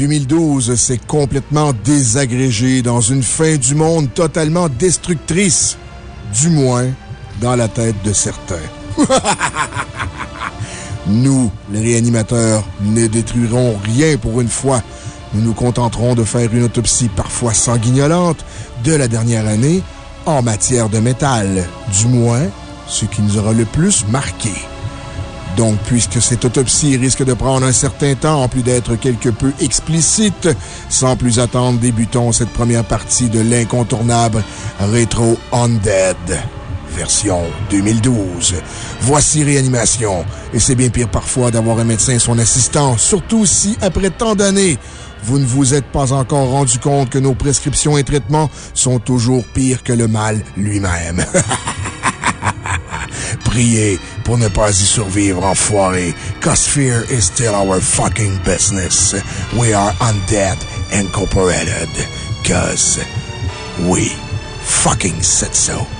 2012 s'est complètement désagrégée dans une fin du monde totalement destructrice. Du moins, dans la tête de certains. Nous, les réanimateurs, ne détruirons rien pour une fois. Nous nous contenterons de faire une autopsie parfois sanguignolante de la dernière année en matière de métal. Du moins, ce qui nous aura le plus marqué. Donc, puisque cette autopsie risque de prendre un certain temps, en plus d'être quelque peu explicite, sans plus attendre, débutons cette première partie de l'incontournable Retro Undead, version 2012. Voici Réanimation. Et c'est bien pire parfois d'avoir un médecin et son assistant, surtout si, après tant d'années, vous ne vous êtes pas encore rendu compte que nos prescriptions et traitements sont toujours pires que le mal lui-même. Priez pour ne pas y survivre, enfoiré. Cause fear is still our fucking business. We are undead incorporated. Cause we fucking said so.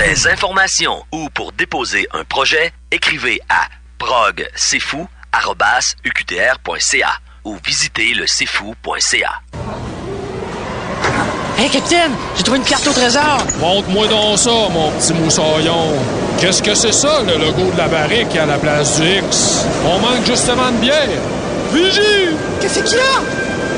Pour des informations ou pour déposer un projet, écrivez à progcfou.uqtr.ca ou visitez le cfou.ca. Hey, capitaine, j'ai trouvé une carte au trésor. Montre-moi donc ça, mon petit moussaillon. Qu'est-ce que c'est ça, le logo de la barrique à la place du X? On manque justement de bière. Vigie! Qu'est-ce qu'il y a?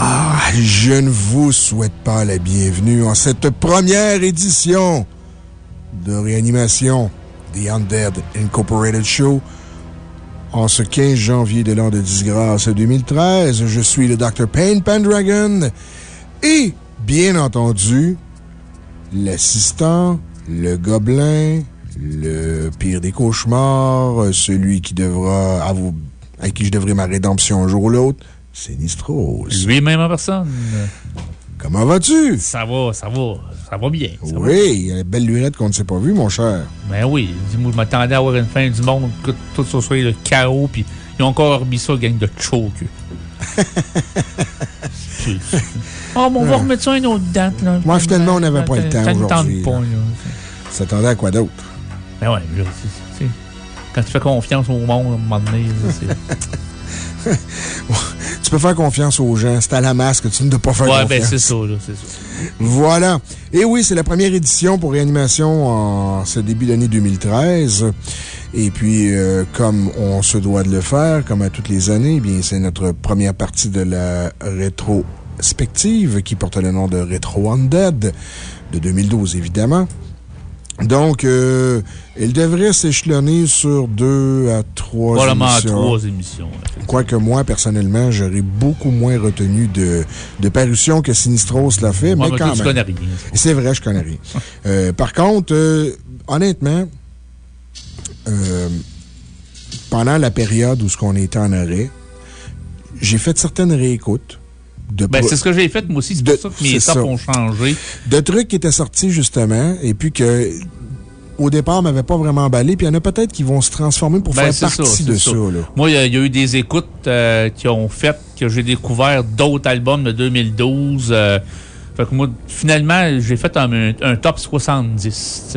Ouais, je ne vous souhaite pas la bienvenue en cette première édition de réanimation The Undead Incorporated Show. En ce 15 janvier de l'an de disgrâce 2013, je suis le Dr. Payne Pendragon et, bien entendu, l'assistant, le gobelin, le pire des cauchemars, celui qui devra, à à qui je devrai ma rédemption un jour ou l'autre, Sinistros. Lui-même en personne. Comment vas-tu? Ça va, ça va. Ça va bien. Ça oui, il y a une belle lunette qu'on ne s'est pas vue, mon cher. Ben oui. Dis-moi, je m'attendais à avoir une fin du monde, que tout ça soit le chaos, puis ils ont encore remis ça, gang de choke. oh, mais on va remettre ça à une autre date, là. Moi, finalement, on n'avait pas le temps aujourd'hui. pas, là. S'attendait à quoi d'autre? Ben ouais, c'est. Quand tu fais confiance au monde, à un moment donné, c'est. tu peux faire confiance aux gens. C'est à la masse que tu ne dois pas faire ouais, confiance. Ouais, ben c'est ça, là, c'est ça. Voilà. Et oui, c'est la première édition pour Réanimation en ce début d'année 2013. Et puis, euh, comme on se doit de le faire, comme à toutes les années, eh bien, c'est notre première partie de la rétrospective qui porte le nom de Retro Undead de 2012, évidemment. Donc, euh, il devrait s'échelonner sur deux à trois Probablement émissions. à trois émissions. Quoique moi, personnellement, j'aurais beaucoup moins retenu de, de parution que Sinistros l'a fait, Ouais, mais quand même. connais rien. C'est vrai, je connais rien. euh, par contre, euh, honnêtement, pendant la période où ce qu'on était en arrêt, j'ai fait certaines réécoutes. De Ben, c'est ce que j'ai fait, moi aussi. C'est pour ça que mes étapes ça. ont changé. de trucs qui étaient sortis, justement, et puis que, au départ, m'avaient pas vraiment emballé, puis il y en a peut-être qui vont se transformer pour Ben, faire ça, partie c'est de ça. ça, là. Moi, il y, a- il y a eu des écoutes euh, qui ont fait que j'ai découvert d'autres albums de 2012. euh, fait que moi, finalement, j'ai fait un, un top 70. tu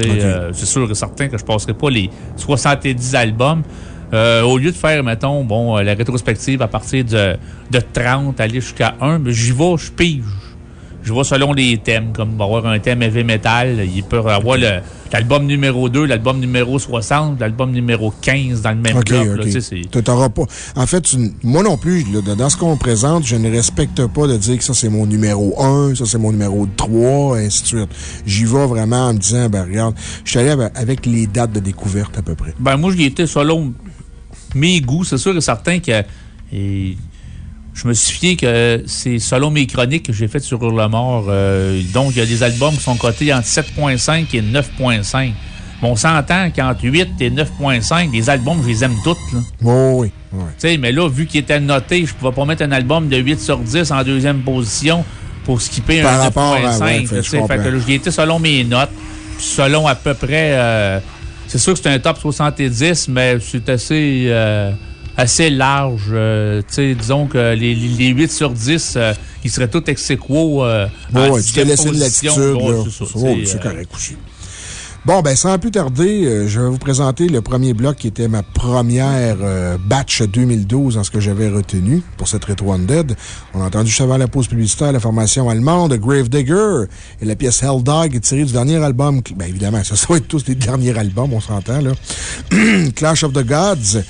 sais, Ok. euh, c'est sûr et certain que je passerai pas les 70 albums. Euh, au lieu de faire, mettons, bon, euh, la rétrospective à partir de, de 30, aller jusqu'à 1, mais j'y vais, je pige. Je vais selon les thèmes, comme avoir un thème heavy metal. Il peut avoir l'album numéro 2, l'album numéro 60, l'album numéro 15 dans le même OK, bloc. là, OK. tu sais, c'est- Tu t'auras pas. En fait, tu- moi non plus, là, dans ce qu'on présente, je ne respecte pas de dire que ça c'est mon numéro 1, ça c'est mon numéro 3, et ainsi de suite. J'y vais vraiment en me disant, ben regarde, je suis allé avec- avec les dates de découverte à peu près. Ben, moi, j'y étais selon mes goûts. C'est sûr et certain que. et je me suis fié que c'est selon mes chroniques que j'ai faites sur Hurle Mort. euh, donc, il y a des albums qui sont cotés entre 7,5 et 9,5. Mais on s'entend qu'entre 8 et 9,5, les albums, je les aime toutes. Là. Oh, oui, oui. Tu sais, mais là, vu qu'il était noté, je pouvais pas mettre un album de 8 sur 10 en deuxième position pour skipper Par un rapport à- 9.5. ouais, fait, tu je sais. fait que j'y étais selon mes notes, puis selon à peu près. euh, c'est sûr que c'est un top 70, mais c'est assez, euh, assez large. euh, tu sais, disons que les, les, les 8 sur 10, euh, ils seraient tous ex aequo, Bon, ouais, tu t'es laissé de l'attitude, là. c'est correct aussi. Bon, ben, sans plus tarder, euh, je vais vous présenter le premier bloc qui était ma première euh, batch 2012 en ce que j'avais retenu pour cette Retro Undead. On a entendu juste avant la pause publicitaire la formation allemande Gravedigger et la pièce Hell Dog est tirée du dernier album. Ben, évidemment, ça, ça va être tous les derniers albums, on s'entend, là. Clash of the Gods,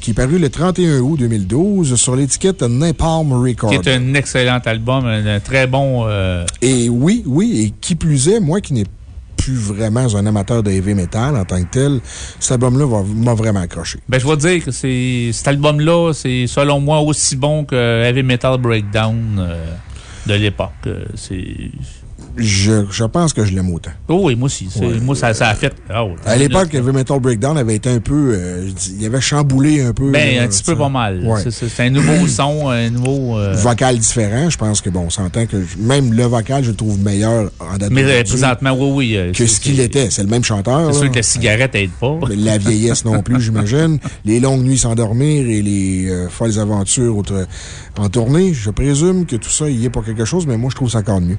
qui est paru le 31 août 2012 sur l'étiquette Napalm Records. Qui est un excellent album, un, un très bon. euh, Et oui, oui, et qui plus est, moi qui n'ai plus vraiment un amateur de heavy metal en tant que tel, cet album-là m'a vraiment accroché. Ben, je vais dire que cet album-là, c'est selon moi aussi bon que Heavy Metal Breakdown euh, de l'époque. Euh, C'est. Je, je pense que je l'aime autant. Oh oui, moi aussi. Moi, ça, ça a fait. oh, À l'époque, Metal Breakdown avait été un peu. euh, il avait chamboulé un peu. Ben, là, un petit peu pas mal. Ouais. C'est- un nouveau son, un nouveau. euh, Vocal différent. Je pense que, bon, on s'entend que même le vocal, je le trouve meilleur en date mais euh, présentement, oui, oui. euh, que ce qu'il était. C'est le même chanteur. C'est sûr que la cigarette aide pas. La vieillesse non plus, j'imagine. Les longues nuits sans dormir et les euh, folles aventures en tournée. Je présume que tout ça y est pour quelque chose, mais moi, je trouve ça encore mieux.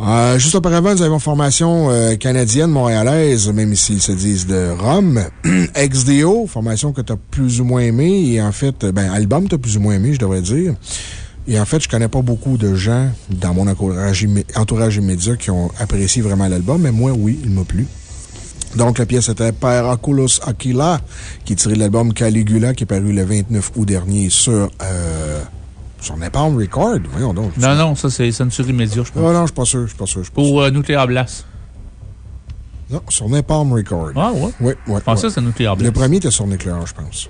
Euh, juste auparavant, nous avions formation euh, canadienne, montréalaise, même s'ils se disent de Rome. XDO, formation que tu plus ou moins aimé. Et en fait, ben, album tu as plus ou moins aimé, je devrais dire. Et en fait, je connais pas beaucoup de gens dans mon entourage, immé- entourage immédiat qui ont apprécié vraiment l'album, mais moi, oui, il m'a plu. Donc, la pièce était Paraculus Aquila, qui est tiré de l'album Caligula, qui est paru le 29 août dernier sur, euh, sur Napalm Record. Voyons donc. Non, non, ça, c'est Century Media, je pense. Ah non, je suis pas sûr, je suis pas sûr. Pour euh, Nuclear Blast. Non, sur Napalm Record. Ah, ouais? Oui, oui. Je pensais que c'était Nuclear Le Blast. premier était sur Nuclear, je pense.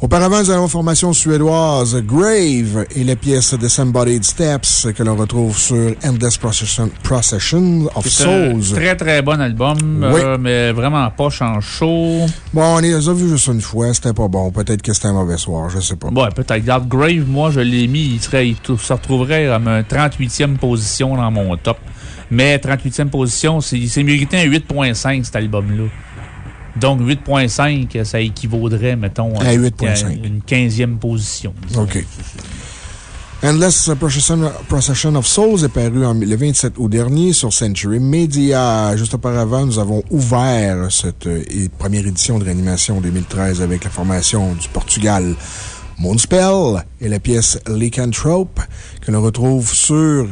Auparavant, nous la formation suédoise Grave et la pièce Disembodied Steps que l'on retrouve sur Endless Procession, Procession of C'est un Souls. très, très bon album, Oui. euh, mais vraiment pas en chaud. Bon, on les a vus juste une fois, c'était pas bon. Peut-être que c'était un mauvais soir, je sais pas. Ouais, peut-être. Regarde, Grave, moi, je l'ai mis, il, serait, il se retrouverait à ma 38e position dans mon top. Mais 38e position, c'est- il s'est mérité un 8.5, cet album-là. Donc, 8.5, ça équivaudrait, mettons, À 8.5. une 15e position. disons. OK. Endless Procession, Procession of Souls est paru en- le 27 août dernier sur Century Media. Juste auparavant, nous avons ouvert cette euh, première édition de réanimation 2013 avec la formation du Portugal Moonspell et la pièce Lycanthrope que l'on retrouve sur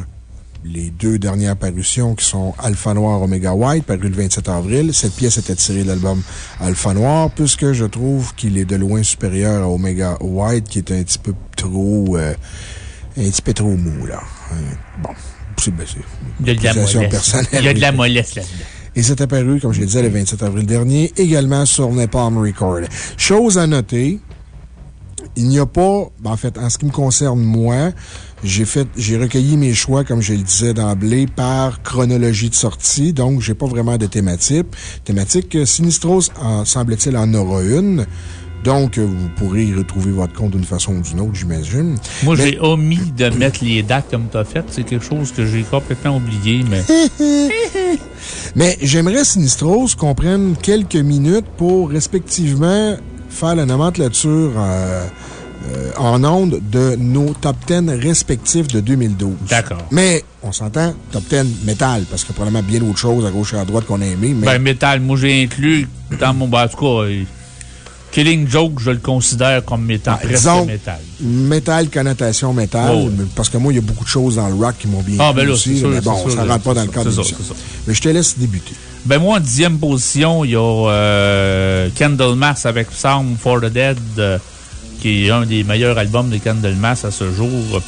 les deux dernières parutions qui sont Alpha Noir Omega White, paru le 27 avril. Cette pièce était tirée de l'album Alpha Noir, puisque je trouve qu'il est de loin supérieur à Omega White, qui est un petit peu trop, euh, un petit peu trop mou, là. Euh, Bon. C'est ben, Il y a de la mollesse. personnelle. Il y a de la mollesse là-dedans. Et c'est apparu, comme je l'ai dit, le 27 avril dernier, également sur Napalm Record. Chose à noter, il n'y a pas, ben, en fait, en ce qui me concerne, moi, j'ai fait, j'ai recueilli mes choix, comme je le disais d'emblée, par chronologie de sortie. Donc, j'ai pas vraiment de thématique. Thématique, euh, Sinistros, semble-t-il, en aura une. Donc, euh, vous pourrez y retrouver votre compte d'une façon ou d'une autre, j'imagine. Moi, Mais- j'ai omis de mettre les dates comme tu as fait. C'est quelque chose que j'ai complètement oublié, mais. Mais j'aimerais, Sinistros, qu'on prenne quelques minutes pour, respectivement, faire la nomenclature euh, euh, en ondes de nos top 10 respectifs de 2012. D'accord. Mais, on s'entend, top 10 métal, parce qu'il y a probablement bien d'autres choses à gauche et à droite qu'on a aimé. Mais... Ben, métal, moi, j'ai inclus dans mon. Ben, en tout cas, euh, Killing Joke, je le considère comme métal, Ah, presque disons, métal. Métal, connotation métal. Oh, oui. Parce que moi, il y a beaucoup de choses dans le rock qui m'ont bien Ah, ben là, aussi. sûr, mais bon, sûr, ça ne rentre pas dans le cadre de ça. Mais je te laisse débuter. Ben, moi, en dixième position, il y a euh, Candlemas avec Sound for the Dead, euh, qui est un des meilleurs albums de Candlemas à ce jour.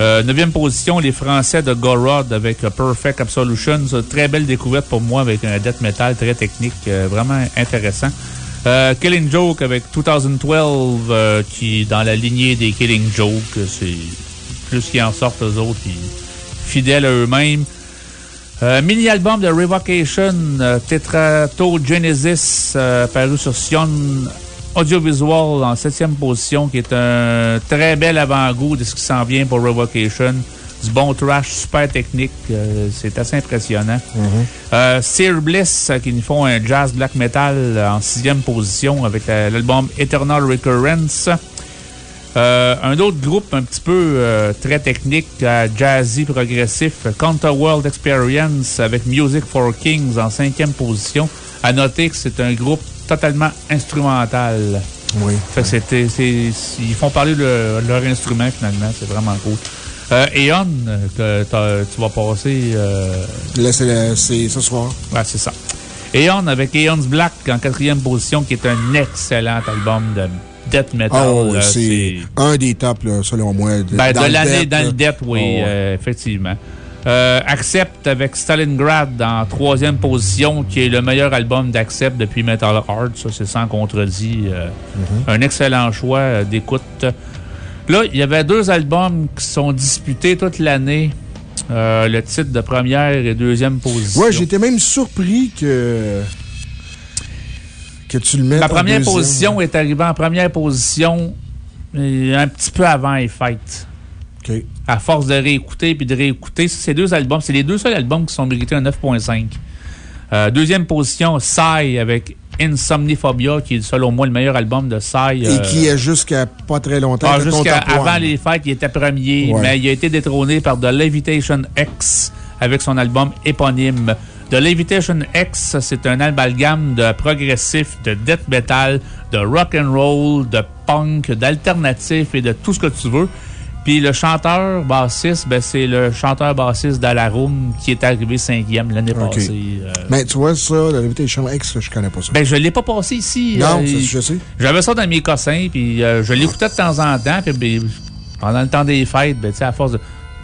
Euh, neuvième position, les Français de Gorod avec Perfect Absolution. Très belle découverte pour moi avec un death metal très technique, euh, vraiment intéressant. Euh, Killing Joke avec 2012, euh, qui est dans la lignée des Killing Joke. C'est plus qu'ils en sortent eux autres, fidèles à eux-mêmes. Mini-album de Revocation, Tetrato Genesis, paru sur Sion Audiovisual en septième position, qui est un très bel avant-goût de ce qui s'en vient pour Revocation. Du bon trash super technique, euh, c'est assez impressionnant. Euh, Sear Bliss, euh, qui nous font un jazz black metal euh, en sixième position avec la- l'album Eternal Recurrence. Euh, un autre groupe un petit peu euh, très technique, euh, jazzy progressif, Counter World Experience avec Music for Kings en cinquième position. À noter que c'est un groupe totalement instrumental. Oui. Fait que c'était, c'est- ils font parler de leur instrument finalement, c'est vraiment cool. Euh, Eon, que tu vas passer. euh, Là, c'est le- ce soir. Ouais, c'est ça. Eon avec Eon's Black en quatrième position, qui est un excellent album de death metal. Oui, là, c'est un des tops, là, selon moi. De, ben, dans de le l'année death, dans le death, oui, Oh, ouais. euh, effectivement. Euh, Accept avec Stalingrad en troisième position, qui est le meilleur album d'Accept depuis Metal Heart. Ça, c'est sans contredit. euh, Mm-hmm. Un excellent choix euh, d'écoute. Là, il y avait deux albums qui sont disputés toute l'année. Euh, le titre de première et deuxième position. Ouais, j'étais même surpris que. que tu le mettes. La première position est arrivée en première position un petit peu avant les fêtes. OK. À force de réécouter puis de réécouter, ces deux albums, c'est les deux seuls albums qui sont mérités un 9.5. Euh, deuxième position, Psy avec Insomniphobia, qui est selon moi le meilleur album de Psy. Et qui est jusqu'à pas très longtemps. Ah, Jusqu'à avant les fêtes, il était premier, Ouais. mais il a été détrôné par The Levitation X avec son album éponyme. The Levitation X, c'est un amalgame de progressif, de death metal, de rock and roll, de punk, d'alternatif et de tout ce que tu veux. Puis le chanteur bassiste, ben, c'est le chanteur bassiste d'Alarum qui est arrivé cinquième l'année passée. euh. Mais tu vois, ça, la Levitation X, je connais pas ça. Ben, je l'ai pas passé ici. non, euh, ça, je sais. j'avais ça dans mes cossins, puis euh, je l'écoutais de temps en temps, puis ben, pendant le temps des fêtes, ben, tu sais, à force de.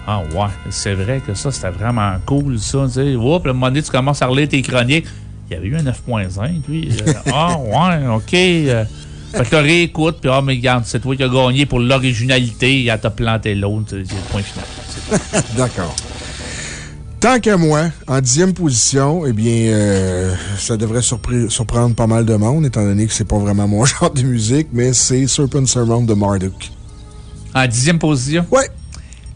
Ah, ouais, c'est vrai que ça, c'était vraiment cool, ça, tu sais. Oups, à un moment donné, tu commences à relire tes chroniques. Il y avait eu un 9.5, puis. ah, ouais, OK. Fait que tu réécoutes, puis ah, mais regarde, c'est toi qui as gagné pour l'originalité, et t'a planté l'autre, c'est le point final. D'accord. Tant qu'à moi, en dixième position, eh bien, euh, ça devrait surprendre pas mal de monde, étant donné que c'est pas vraiment mon genre de musique, mais c'est Serpent Surround de Marduk. En dixième position? Ouais.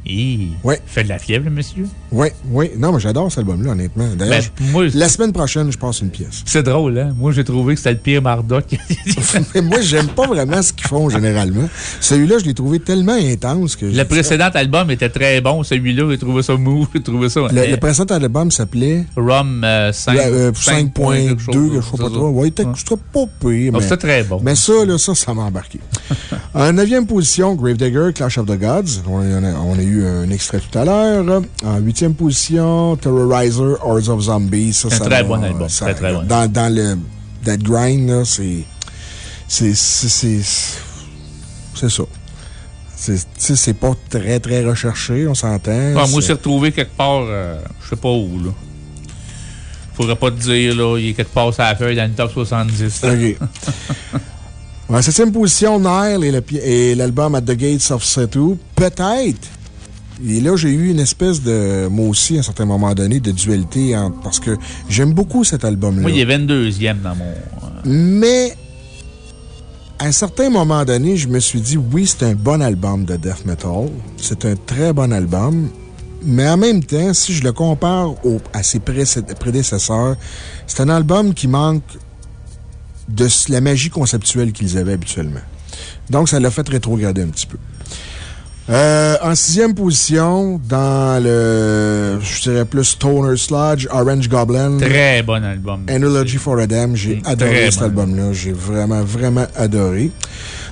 Hi, Ouais. Fait de la fièvre, monsieur? Oui, oui. Non, mais j'adore cet album-là, honnêtement. D'ailleurs, Ben, la semaine prochaine, je passe une pièce. c'est drôle, hein? Moi, j'ai trouvé que c'était le pire Marduk. Mais moi, j'aime pas vraiment ce qu'ils font généralement. Celui-là, je l'ai trouvé tellement intense que. Le précédent album était très bon. Celui-là, j'ai trouvé ça mou. J'ai trouvé ça. Le, euh, le précédent album s'appelait Rum euh, 5, Ouais, euh, 5.2, 5.2, que je sais pas trop. Que c'était pas pire, Ah, mais. C'était très bon. Mais ça, là, ça, ça m'a embarqué. en neuvième position, Gravedigger, Clash of the Gods. On a, on a eu un extrait tout à l'heure. En huitième position, Terrorizer, Hordes of Zombies. Ça, Un ça très bon album, ça- très, très bon. Dans, dans le Dead Grind, c'est. C'est. C'est c'est- c'est ça. C'est c'est pas très, très recherché, on s'entend. Ah, moi, C'est- retrouvé quelque part, euh, je sais pas où, là. Pourrais pas te dire, là. Il est quelque part sur la feuille dans le top 70. là. OK. En septième position, Nile et l'album At the Gates of Setu. Peut-être. Et là, j'ai eu une espèce de, moi aussi, à un certain moment donné, de dualité entre- parce que j'aime beaucoup cet album-là. Moi, il est 22e dans mon. euh, Mais, à un certain moment donné, je me suis dit, oui, c'est un bon album de death metal. C'est un très bon album. Mais en même temps, si je le compare au- à ses prédécesseurs, c'est un album qui manque de la magie conceptuelle qu'ils avaient habituellement. Donc, ça l'a fait rétrograder un petit peu. Euh, en sixième position, dans le, je dirais plus Stoner Sludge, Orange Goblin. Très bon album. Analogy for Adam. J'ai adoré cet album-là. J'ai vraiment, vraiment adoré.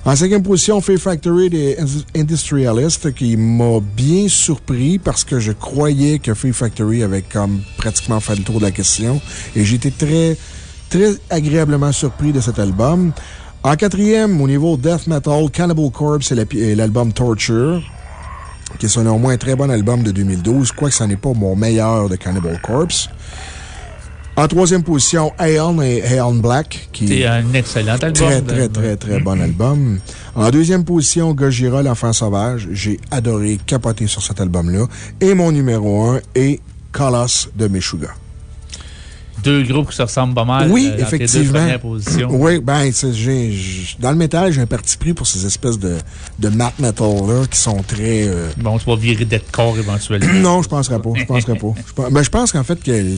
En cinquième position, Fear Factory des Industrialists, qui m'a bien surpris parce que je croyais que Fear Factory avait comme pratiquement fait le tour de la question. Et j'ai été très, très agréablement surpris de cet album. En quatrième, au niveau death metal, Cannibal Corpse et l'album Torture, qui est selon moi un très bon album de 2012, quoique ce n'est pas mon meilleur de Cannibal Corpse. En troisième position, Aeon et Aeon Black, qui est un excellent album. Très, très, très, très bon album. En deuxième position, Gojira, l'enfant sauvage. J'ai adoré capoter sur cet album-là. Et mon numéro un est Colossus de Meshuga deux groupes qui se ressemblent pas mal. Oui, euh, effectivement. Oui, ben, dans le métal, j'ai un parti pris pour ces espèces de, de mat metal-là qui sont très. Euh, bon, tu vas virer d'être corps éventuellement. non, je penserais pas. Je penserais pas. Je, ben, je pense qu'en fait, que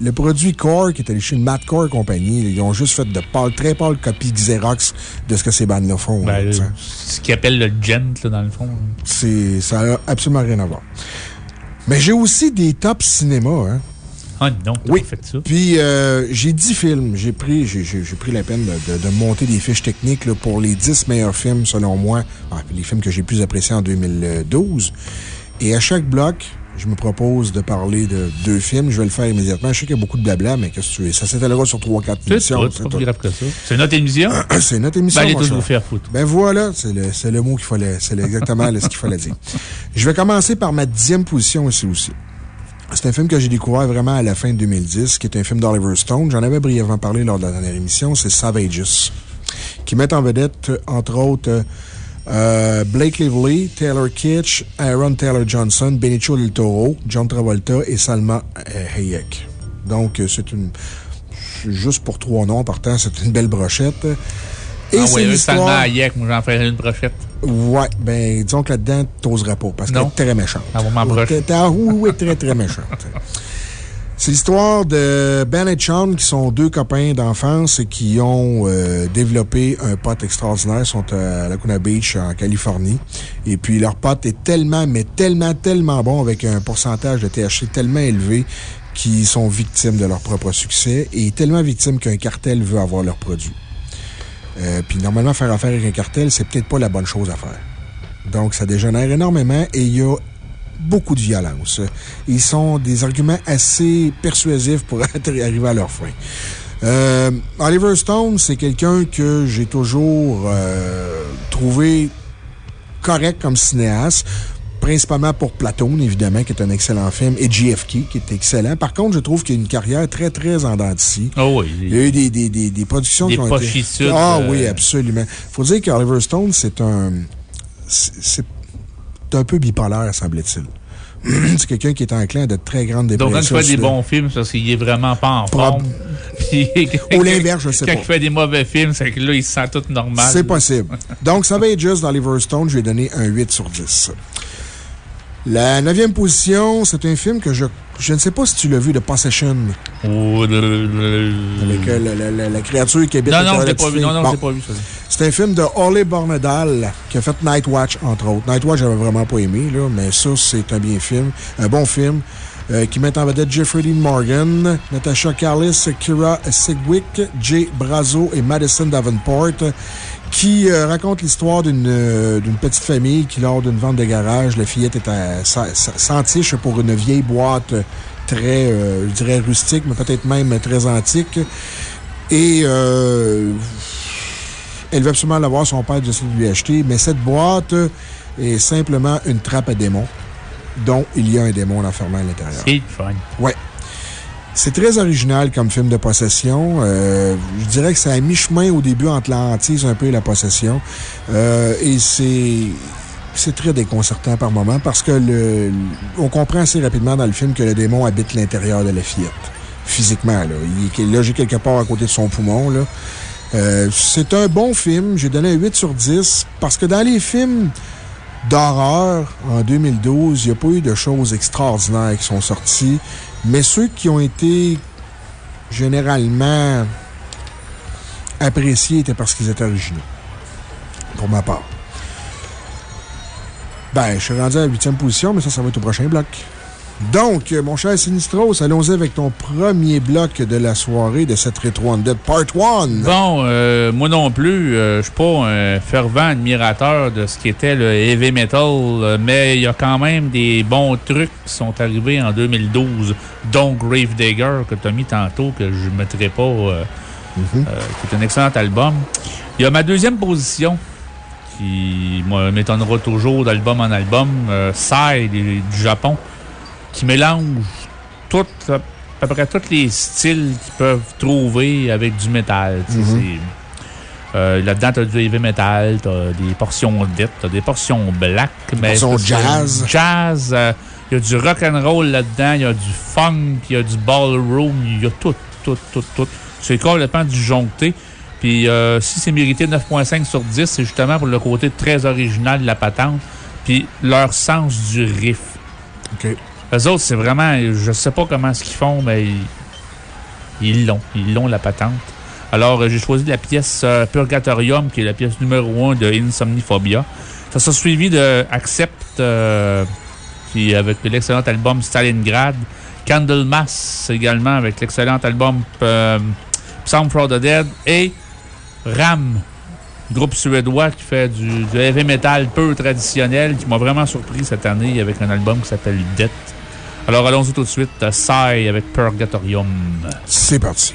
le produit Core qui est allé chez Matt Core Company, ils ont juste fait de pâle, très pâle copie Xerox de ce que ces bandes-là font. Ben, ce qu'ils appellent le gent, dans le fond. Ça n'a absolument rien à voir. Mais j'ai aussi des tops cinéma, hein. Ah non, oui. fait ça. Puis, euh, j'ai 10 films. J'ai pris, pris la peine de, monter des fiches techniques pour les 10 meilleurs films, selon moi, ah, les films que j'ai plus appréciés en 2012. Et à chaque bloc, je me propose de parler de deux films. Je vais le faire immédiatement. Je sais qu'il y a beaucoup de blabla, mais qu'est-ce que tu veux? Ça s'étalera sur 3-4 émissions. C'est pas grave que ça. C'est notre émission? C'est notre émission. Ben, allez tous vous faire foutre. Ben voilà, c'est le, le, mot qu'il fallait, c'est exactement ce qu'il fallait dire. Je vais commencer par ma dixième position ici aussi. C'est un film que j'ai découvert vraiment à la fin de 2010, qui est un film d'Oliver Stone. J'en avais brièvement parlé lors de la dernière émission. C'est Savages, qui met en vedette, entre autres, euh, Blake Lively, Taylor Kitsch, Aaron Taylor Johnson, Benicio del Toro, John Travolta et Salma euh, Hayek. Donc, euh, c'est une. Juste pour trois noms, partant, c'est une belle brochette. Et ah oui, Salma Hayek, moi j'en ferais une brochette. Ouais, ben, disons que là-dedans, t'oserais pas, parce qu'elle est très méchante. Ah, oui, oui, très, très méchante. C'est l'histoire de Ben et Sean, qui sont deux copains d'enfance et qui ont euh, développé un pote extraordinaire. Ils sont à Laguna Beach, en Californie. Et puis, leur pote est tellement, mais tellement, tellement bon, avec un pourcentage de THC tellement élevé, qu'ils sont victimes de leur propre succès et tellement victimes qu'un cartel veut avoir leurs produits. Euh, puis normalement, faire affaire avec un cartel, c'est peut-être pas la bonne chose à faire. Donc, ça dégénère énormément et il y a beaucoup de violence. Ils sont des arguments assez persuasifs pour arriver à leur fin. Euh, Oliver Stone, c'est quelqu'un que j'ai toujours euh, trouvé correct comme cinéaste principalement pour Platoon, évidemment, qui est un excellent film, et JFK, qui est excellent. Par contre, je trouve qu'il a une carrière très, très en dents. Oh oui. Il y a eu des, des, des, des productions qui ont été. Ah oui, euh, absolument. Il faut dire qu'Oliver Stone, c'est un. C'est un peu bipolaire, semble-t-il. c'est quelqu'un qui est enclin à de très grandes dépressions. Donc, quand il fait des bons films, c'est parce qu'il est vraiment pas en forme. Ou l'inverse, je sais pas. Quand il fait des mauvais films, c'est que là, il se sent tout normal. C'est possible. Donc, ça va être juste d'Oliver Stone, je vais donner un 8 sur 10. La neuvième position, c'est un film que je, je ne sais pas si tu l'as vu, The Possession. Oh, Avec euh, la, créature qui habite Non, non, je l'ai pas vu. Non, non, pas vu, C'est un film de Holly Bornedal qui a fait Night Watch, entre autres. Night Watch, j'avais vraiment pas aimé, là, mais ça, c'est un bien film. Un bon film. Euh, qui met en vedette Jeffrey Dean Morgan, Natasha Callis, Kira Sigwick, Jay Brazo et Madison Davenport qui euh, raconte l'histoire euh, d'une petite famille qui, lors d'une vente de garage, la fillette est à s'entiche pour une vieille boîte très, euh, je dirais, rustique, mais peut-être même très antique. Et elle veut absolument l'avoir, son père décide de lui acheter, mais cette boîte est simplement une trappe à démons, dont il y a un démon enfermé à l'intérieur. C'est fun. Ouais. C'est très original comme film de possession. Euh, je dirais que c'est à mi-chemin au début entre l'antise un peu et la possession. Euh, et c'est c'est très déconcertant par moment parce que le, on comprend assez rapidement dans le film que le démon habite l'intérieur de la fillette. Physiquement, là. Il est logé quelque part à côté de son poumon. Euh, c'est un bon film. J'ai donné un 8 sur 10 parce que dans les films d'horreur en 2012, il n'y a pas eu de choses extraordinaires qui sont sorties. Mais ceux qui ont été généralement appréciés étaient parce qu'ils étaient originaux. pour ma part. Ben, je suis rendu à la huitième position, mais ça, ça va être au prochain bloc. Donc, euh, mon cher Sinistros, allons-y avec ton premier bloc de la soirée de cette Retro Undead Part 1. Bon, euh, moi non plus, euh, je suis pas un fervent admirateur de ce qui était le heavy metal, mais il y a quand même des bons trucs qui sont arrivés en 2012, dont Gravedigger, que tu as mis tantôt, que je ne mettrai pas, Mhm. qui est un excellent album. Il y a ma deuxième position, qui m'étonnera toujours d'album en album, Sai du Japon qui mélange tout, à peu près tous les styles qu'ils peuvent trouver avec du métal. Mhm. Euh, Là-dedans, tu as du heavy metal, tu as des portions death, tu as des portions black. Des portions jazz. Jazz. euh, Il y a du rock and roll là-dedans, il y a du funk, il y a du ballroom, il y a tout, tout, tout, tout. C'est complètement disjoncté. Puis euh, si c'est mérité 9.5 sur 10, c'est justement pour le côté très original de la patente, puis leur sens du riff. OK. Eux autres, c'est vraiment, je sais pas comment ce qu'ils font, mais ils l'ont. Ils l'ont, la patente. Alors, euh, j'ai choisi la pièce euh, Purgatorium, qui est la pièce numéro 1 de Insomniphobia. Ça s'est suivi de Accept, euh, qui avec l'excellent album Stalingrad. Candlemas également, avec l'excellent album euh, Psalm for the Dead. Et Ram, groupe suédois qui fait du, du heavy metal peu traditionnel, qui m'a vraiment surpris cette année avec un album qui s'appelle Death. Alors allons-y tout de suite, euh, Sai avec Purgatorium. C'est parti.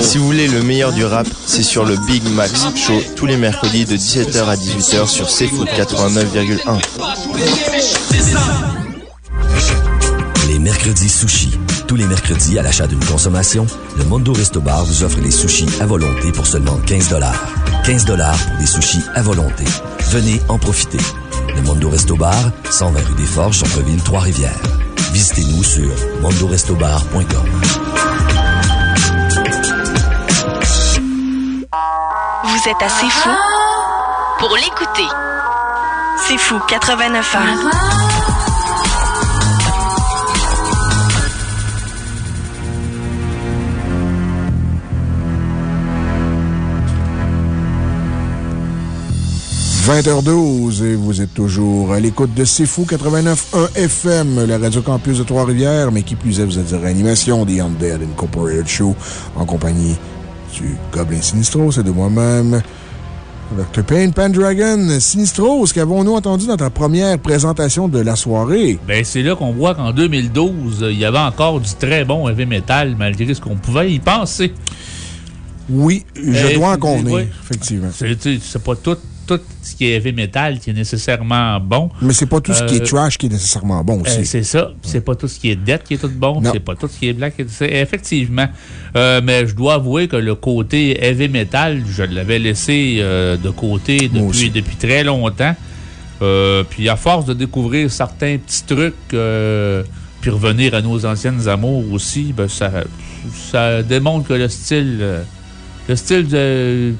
Si vous voulez le meilleur du rap, c'est sur le Big Max Show tous les mercredis de 17h à 18h sur CFoot 89,1. Les mercredis sushis. Tous les mercredis, à l'achat d'une consommation, le Mondo Resto Bar vous offre les sushis à volonté pour seulement 15 15 pour des sushis à volonté. Venez en profiter. Le Mondo Resto Bar, 120 rue des Forges, Centre-Ville, Trois-Rivières. Visitez-nous sur mondorestobar.com. Vous êtes assez fou pour l'écouter. C'est fou, 89 ans. 20h12 et vous êtes toujours à l'écoute de C'est Fou 89.1 FM, la radio campus de Trois-Rivières, mais qui plus est, vous êtes en réanimation The Undead Incorporated Show en compagnie du Goblin Sinistros et de moi-même, Dr. Payne Pendragon. Sinistros, qu'avons-nous entendu dans ta première présentation de la soirée? Ben, c'est là qu'on voit qu'en 2012, il y avait encore du très bon heavy metal, malgré ce qu'on pouvait y penser. Oui, je Euh, dois en oui. convenir, effectivement. C'est c'est pas tout, tout ce qui est heavy metal qui est nécessairement bon. Mais c'est pas tout ce qui est Euh, trash qui est nécessairement bon aussi. Euh, c'est ça. C'est pas tout ce qui est dead qui est tout bon. C'est pas tout ce qui est black. qui est- Effectivement. Euh, mais je dois avouer que le côté heavy metal, je l'avais laissé de côté depuis, depuis très longtemps. Puis à force de découvrir certains petits trucs, puis revenir à nos anciennes amours aussi, ben, ça, ça démontre que le style, le style de-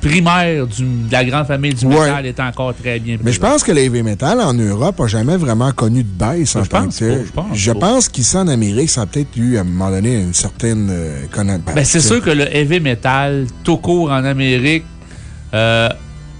primaire du- de la grande famille du Ouais. métal est encore très bien Mais je pense que le heavy metal en Europe n'a jamais vraiment connu de baisse en Je tant pense que tel. pas, je pense Je Amérique, ça a peut-être eu à un moment donné une certaine euh, connotation. Ben, c'est sûr que le heavy metal, tout court en Amérique, euh,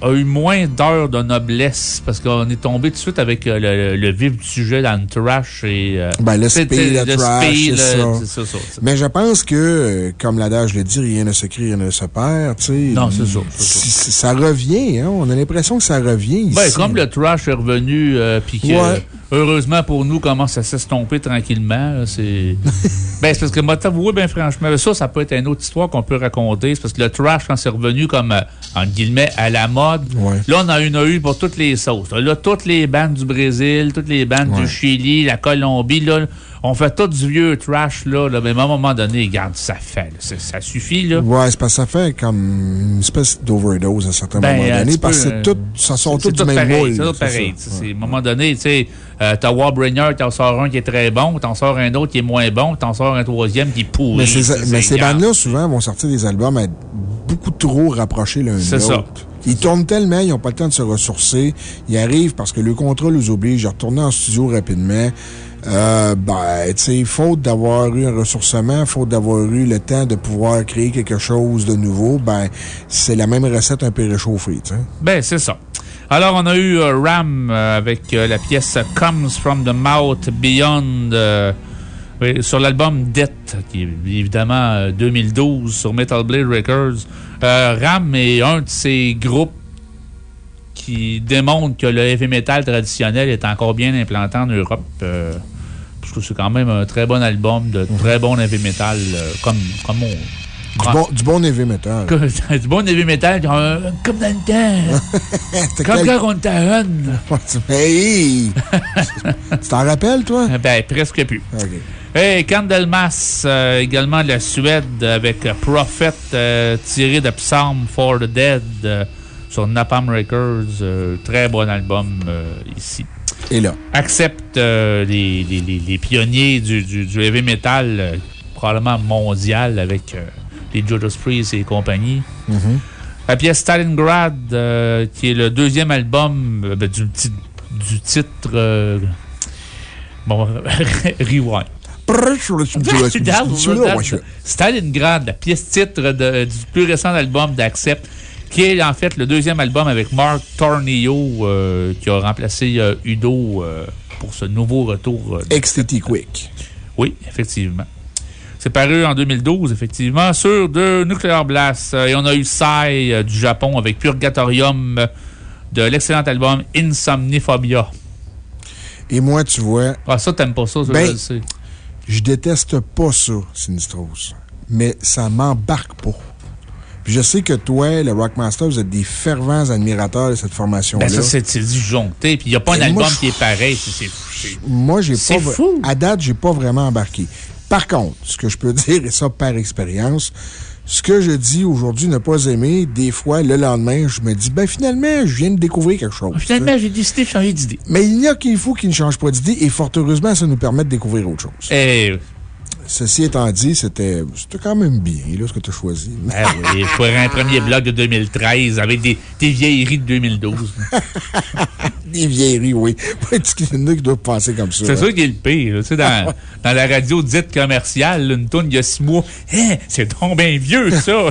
a eu moins d'heures de noblesse parce qu'on est tombé tout de suite avec euh, le, le vif du sujet dans le trash et. euh, Ben, le speed, le le trash, speed, ça. ça, ça. Mais je pense que, comme l'adage le dit, rien ne se crie, rien ne se perd, tu sais. Non, c'est ça, Ça revient, hein. On a l'impression que ça revient ici. Ben, comme le trash est revenu, euh, puis que, Ouais. Heureusement pour nous, commence à s'estomper tranquillement, c'est. ben, c'est parce que, moi, t'avouer, ben, franchement, ça, ça peut être une autre histoire qu'on peut raconter. C'est parce que le trash, quand c'est revenu comme, euh, entre guillemets, à la mode, là, on a une eu pour toutes les sauces. Là, toutes les bandes du Brésil, toutes les bandes Ouais. du Chili, la Colombie, là, on fait tout du vieux trash, là, là, mais à un moment donné, regarde, ça fait, là, ça, suffit, là. Ouais, c'est parce que ça fait comme une espèce d'overdose à un certain Ben, moment un donné, petit parce que tout, ça sort tout du même pareil, moule. C'est tout pareil. À un moment donné, tu sais, euh, t'as Warbringer, t'en sors un qui est très bon, t'en sors un autre qui est moins bon, t'en sors un troisième qui est pourri. Mais, mais ces bandes-là, souvent, vont sortir des albums à beaucoup trop rapprochés l'un de C'est ça. l'autre. Ils tournent tellement, ils n'ont pas le temps de se ressourcer. Ils arrivent parce que le contrat les oblige à retourner en studio rapidement. Euh, ben, tu sais, faute d'avoir eu un ressourcement, faute d'avoir eu le temps de pouvoir créer quelque chose de nouveau, ben, c'est la même recette un peu réchauffée, tu sais. Ben, c'est ça. Alors, on a eu euh, Ram euh, avec la pièce Comes from the Mouth Beyond sur l'album Death, qui est évidemment euh, 2012 sur Metal Blade Records. Ram est un de ces groupes qui démontrent que le heavy metal traditionnel est encore bien implanté en Europe. euh, parce que c'est quand même un très bon album de très bon heavy metal, euh, comme, comme on. Du bon, du bon heavy metal. Que- du bon heavy metal, euh, comme dans le temps. comme quel- quand on était jeune. Hey! tu t'en rappelles, toi? Ben, presque plus. OK. Et Candlemas, euh, également de la Suède, avec euh, Prophet, euh, tiré de Psalm for the Dead euh, sur Napalm Records. euh, très bon album euh, ici. Et là? Accepte euh, les, les- les- les pionniers du, du- du heavy metal, probablement mondial, avec les Judas Priest et compagnie. Mhm. La pièce Stalingrad, euh, qui est le deuxième album euh, ben, du, ti- du titre. euh, bon, Rewind. Stalingrad, la pièce titre de- du plus récent album d'Accept, qui est en fait le deuxième album avec Mark Tornillo, euh, qui a remplacé euh, Udo euh, pour ce nouveau retour. XTT Quick. oui, effectivement. C'est paru en 2012, effectivement, sur de Nuclear Blast. Et on a eu Sai du Japon avec Purgatorium de l'excellent album Insomniphobia. Et moi, tu vois. Ah, ça, t'aimes pas ça, ça, Ben, je le sais. Je déteste pas ça, Sinistros. Mais ça m'embarque pas. Puis je sais que toi, le Rockmaster, vous êtes des fervents admirateurs de cette formation-là. Ben, ça, c'est disjoncté. Puis il n'y a pas un moi, album je- qui est pareil. C'est- c'est- Moi, j'ai C'est pas. fou. À date, j'ai pas vraiment embarqué. Par contre, ce que je peux dire, et ça par expérience, ce que je dis aujourd'hui ne pas aimer, des fois, le lendemain, je me dis, ben finalement, je viens de découvrir quelque chose. Finalement, j'ai décidé de changer d'idée. Mais il n'y a qu'il faut qui ne change pas d'idée, et fort heureusement, ça nous permet de découvrir autre chose. Eh, Ceci étant dit, c'était c'était quand même bien, là, ce que tu as choisi. ben oui, pour un premier blog de 2013 avec des, des vieilleries de 2012. Des vieilleries, oui. Petit clinique qui doit penser comme ça. C'est hein. ça qui est le pire. là. Tu sais, dans, dans la radio dite commerciale, là, une tourne il y a six mois. Hein, c'est donc bien vieux, ça!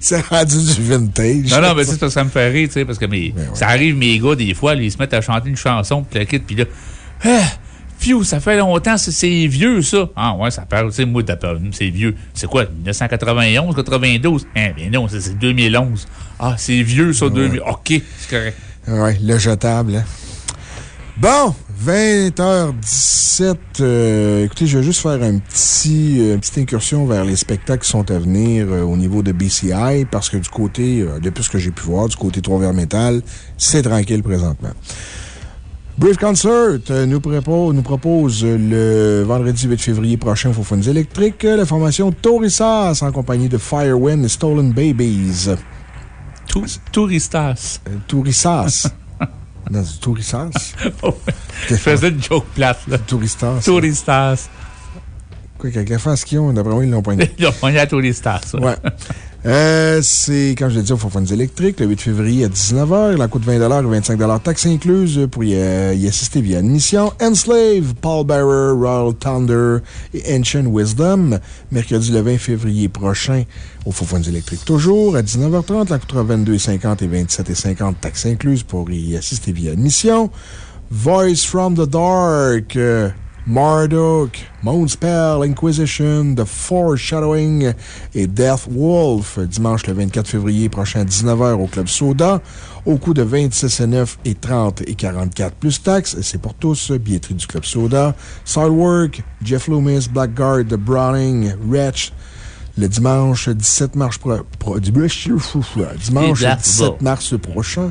C'est rendu du vintage. non, non, mais c'est que ça me fait rire, tu sais, parce que mes, ça arrive, mes gars, des fois, là, ils se mettent à chanter une chanson, puis la quitte, puis là, ah, Ça fait longtemps, c'est- c'est vieux, ça. Ah, ouais, ça parle, tu sais, moi, peur, c'est vieux. C'est quoi, 1991, 92? Hein, bien non, c'est c'est 2011. Ah, c'est vieux, ça, 2000. OK, c'est correct. Oui, le jetable. hein. Bon, 20h17. euh, écoutez, je vais juste faire un petit, euh, une petite incursion vers les spectacles qui sont à venir euh, au niveau de BCI, parce que du côté, euh, depuis ce que j'ai pu voir, du côté Trois-Vers Métal, c'est tranquille présentement. Brief Concert euh, nous, propose, nous propose euh, le vendredi 8 février prochain au Faux électriques la formation Torissas en compagnie de Firewind et Stolen Babies. Touristas. Tourissas. Non, c'est Tourissas. Je faisais une joke plate, là. Touristas. Touristas. Quoi, avec la face qu'ils ont, d'après moi, ils l'ont poigné. Ils ont pogné à Touristas. Ouais. Euh, c'est, comme je l'ai dit, au Faux électrique, le 8 février à 19h. Il en coûte 20 et 25 taxes incluses pour y, euh, y assister via admission. Enslave, Paul Bearer, Royal Thunder et Ancient Wisdom. Mercredi le 20 février prochain au Faux électrique toujours. À 19h30, il en coûtera 22,50 et 27,50 taxes incluses pour y assister via admission. Voice from the Dark, euh, Marduk, Moonspell, Inquisition, The Foreshadowing et Death Wolf, dimanche le 24 février prochain à 19h au Club Soda, au coût de 26,9 et 30 et 44 plus taxes. C'est pour tous, billetterie du Club Soda. Sidework, Jeff Loomis, Blackguard, The Browning, Wretch, le dimanche 17 mars, pro- pro- dimanche Et là, 17 bon. mars prochain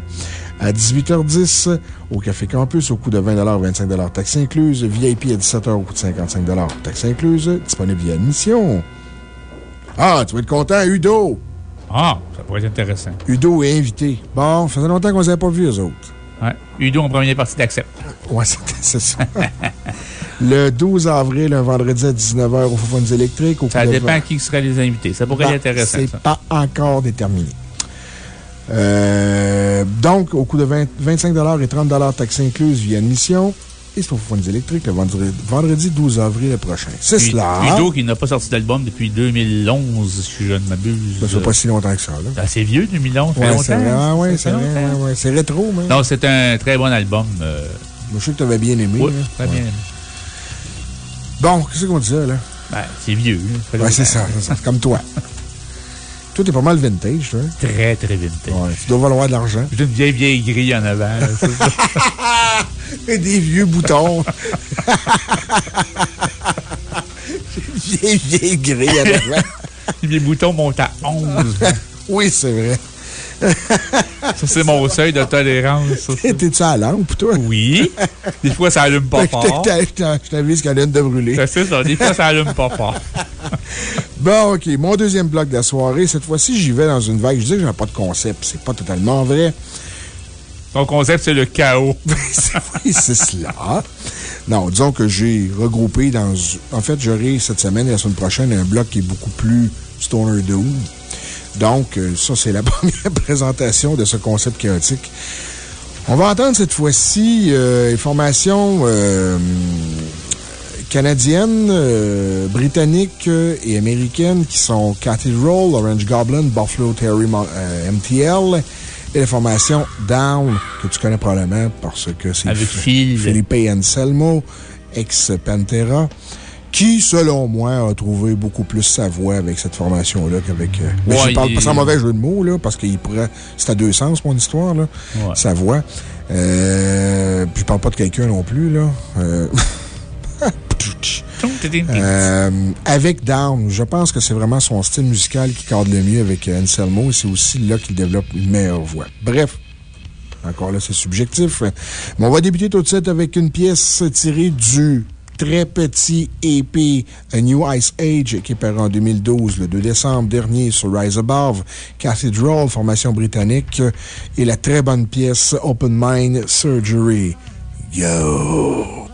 à 18h10 au Café Campus au coût de 20 25 taxes incluses. VIP à 17h au coût de 55 taxes incluses. Disponible via admission. Ah, tu vas être content, Udo! Ah, ça pourrait être intéressant. Udo est invité. Bon, ça faisait longtemps qu'on ne les avait pas vus, eux autres. Ouais. Udo en première partie d'Accept. Ouais, c'est ça. Le 12 avril, un vendredi à 19h au Faux électriques. Au Ça dépend 20. qui seraient les invités. Ça pourrait Ben, être intéressant. C'est pas encore déterminé. Euh, donc, au coût de 20 25 et 30 taxes incluses via admission. Et c'est au Faux électriques le vendredi, vendredi 12 avril prochain. C'est cela. Udo qui n'a pas sorti d'album depuis 2011, si je ne m'abuse. Ça fait pas si longtemps que ça, là. C'est vieux, 2011. ça fait Ouais, c'est longtemps. Ah, ouais, c'est ouais, ouais. Rétro, mais. Non, c'est un très bon album. euh, Je sais que tu avais bien aimé. Oui, là. très bien aimé. Bon, qu'est-ce qu'on disait, là? Ben, c'est vieux. là. Ouais, c'est ça, c'est ça. Comme toi. toi, t'es pas mal vintage, toi. Très, très vintage. Ouais, tu dois valoir de l'argent. J'ai une vieille, vieille grille en avant. là, ça. Des vieux boutons. vieille, vieille grille en avant. Les boutons montent à 11. Oui, c'est vrai. Ça, c'est mon seuil de tolérance. ça. T'es-tu à la lampe, toi? Oui. Des fois, ça allume pas fort. Je t'avise qu'elle vient de brûler. C'est ça. Des fois, ça allume pas fort. Bon, OK. Mon deuxième bloc de la soirée, cette fois-ci, j'y vais dans une vague. Je dis que j'ai pas de concept. C'est pas totalement vrai. Ton concept, c'est le chaos. oui, c'est cela. Non, disons que j'ai regroupé dans. En fait, j'aurai cette semaine et la semaine prochaine un bloc qui est beaucoup plus Stoner Doom. Donc, euh, ça, c'est la première présentation de ce concept chaotique. On va entendre cette fois-ci euh, une formation euh, canadienne, euh, britannique euh, et américaine qui sont Cathedral, Orange Goblin, Buffalo Terry Mo- euh, MTL et la formation Down, que tu connais probablement parce que c'est Phil. Felipe Anselmo, ex-Pantera, qui, selon moi, a trouvé beaucoup plus sa voix avec cette formation-là qu'avec. euh, mais Ouais, je parle pas sans mauvais jeu de mots, là, parce qu'il pourrait. C'est à deux sens, mon histoire, là. Ouais. Sa voix. Euh, puis je parle pas de quelqu'un non plus, là. Euh, euh, avec Down, je pense que c'est vraiment son style musical qui cadre le mieux avec Anselmo et c'est aussi là qu'il développe une meilleure voix. Bref. Encore là, c'est subjectif. Mais on va débuter tout de suite avec une pièce tirée du très petit EP A New Ice Age qui est paru en 2012, le 2 décembre dernier sur Rise Above, Cathedral, formation britannique, et la très bonne pièce Open Mind Surgery. Yo!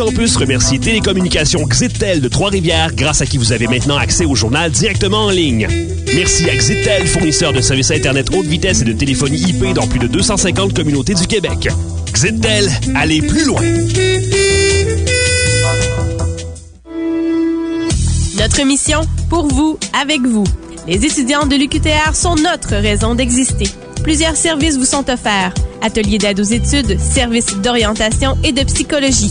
Campus remercie Télécommunications Xitel de Trois-Rivières, grâce à qui vous avez maintenant accès au journal directement en ligne. Merci à Xitel, fournisseur de services Internet haute vitesse et de téléphonie IP dans plus de 250 communautés du Québec. Xitel, allez plus loin! Notre mission, pour vous, avec vous. Les étudiants de l'UQTR sont notre raison d'exister. Plusieurs services vous sont offerts. Ateliers d'aide aux études, services d'orientation et de psychologie.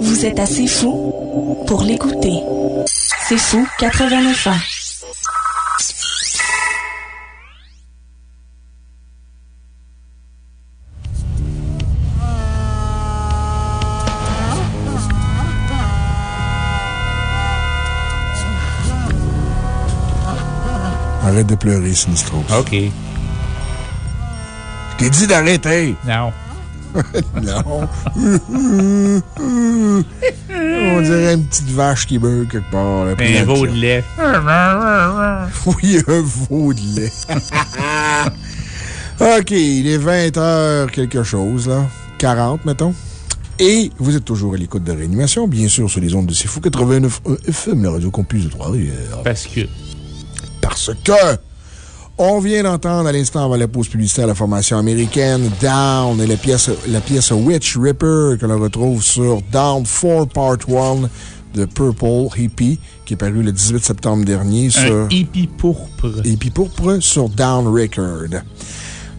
Vous êtes assez fou pour l'écouter. C'est fou 89 ans. Arrête de pleurer, Sinistros. OK. Je t'ai dit d'arrêter. Non. non. On dirait une petite vache qui meurt quelque part. là, Un veau de lait. Oui, un veau de lait. OK, il est 20h quelque chose, là. 40, mettons. Et vous êtes toujours à l'écoute de réanimation, bien sûr, sur les ondes de C'est Fou 89 FM, la radio campus de Trois-Rivières. Parce que. Parce que. On vient d'entendre à l'instant avant la pause publicitaire la formation américaine Down et la pièce, la pièce Witch Ripper que l'on retrouve sur Down 4 Part 1 de Purple Hippie qui est paru le 18 septembre dernier sur. Un hippie pourpre. Hippie pourpre sur Down Record.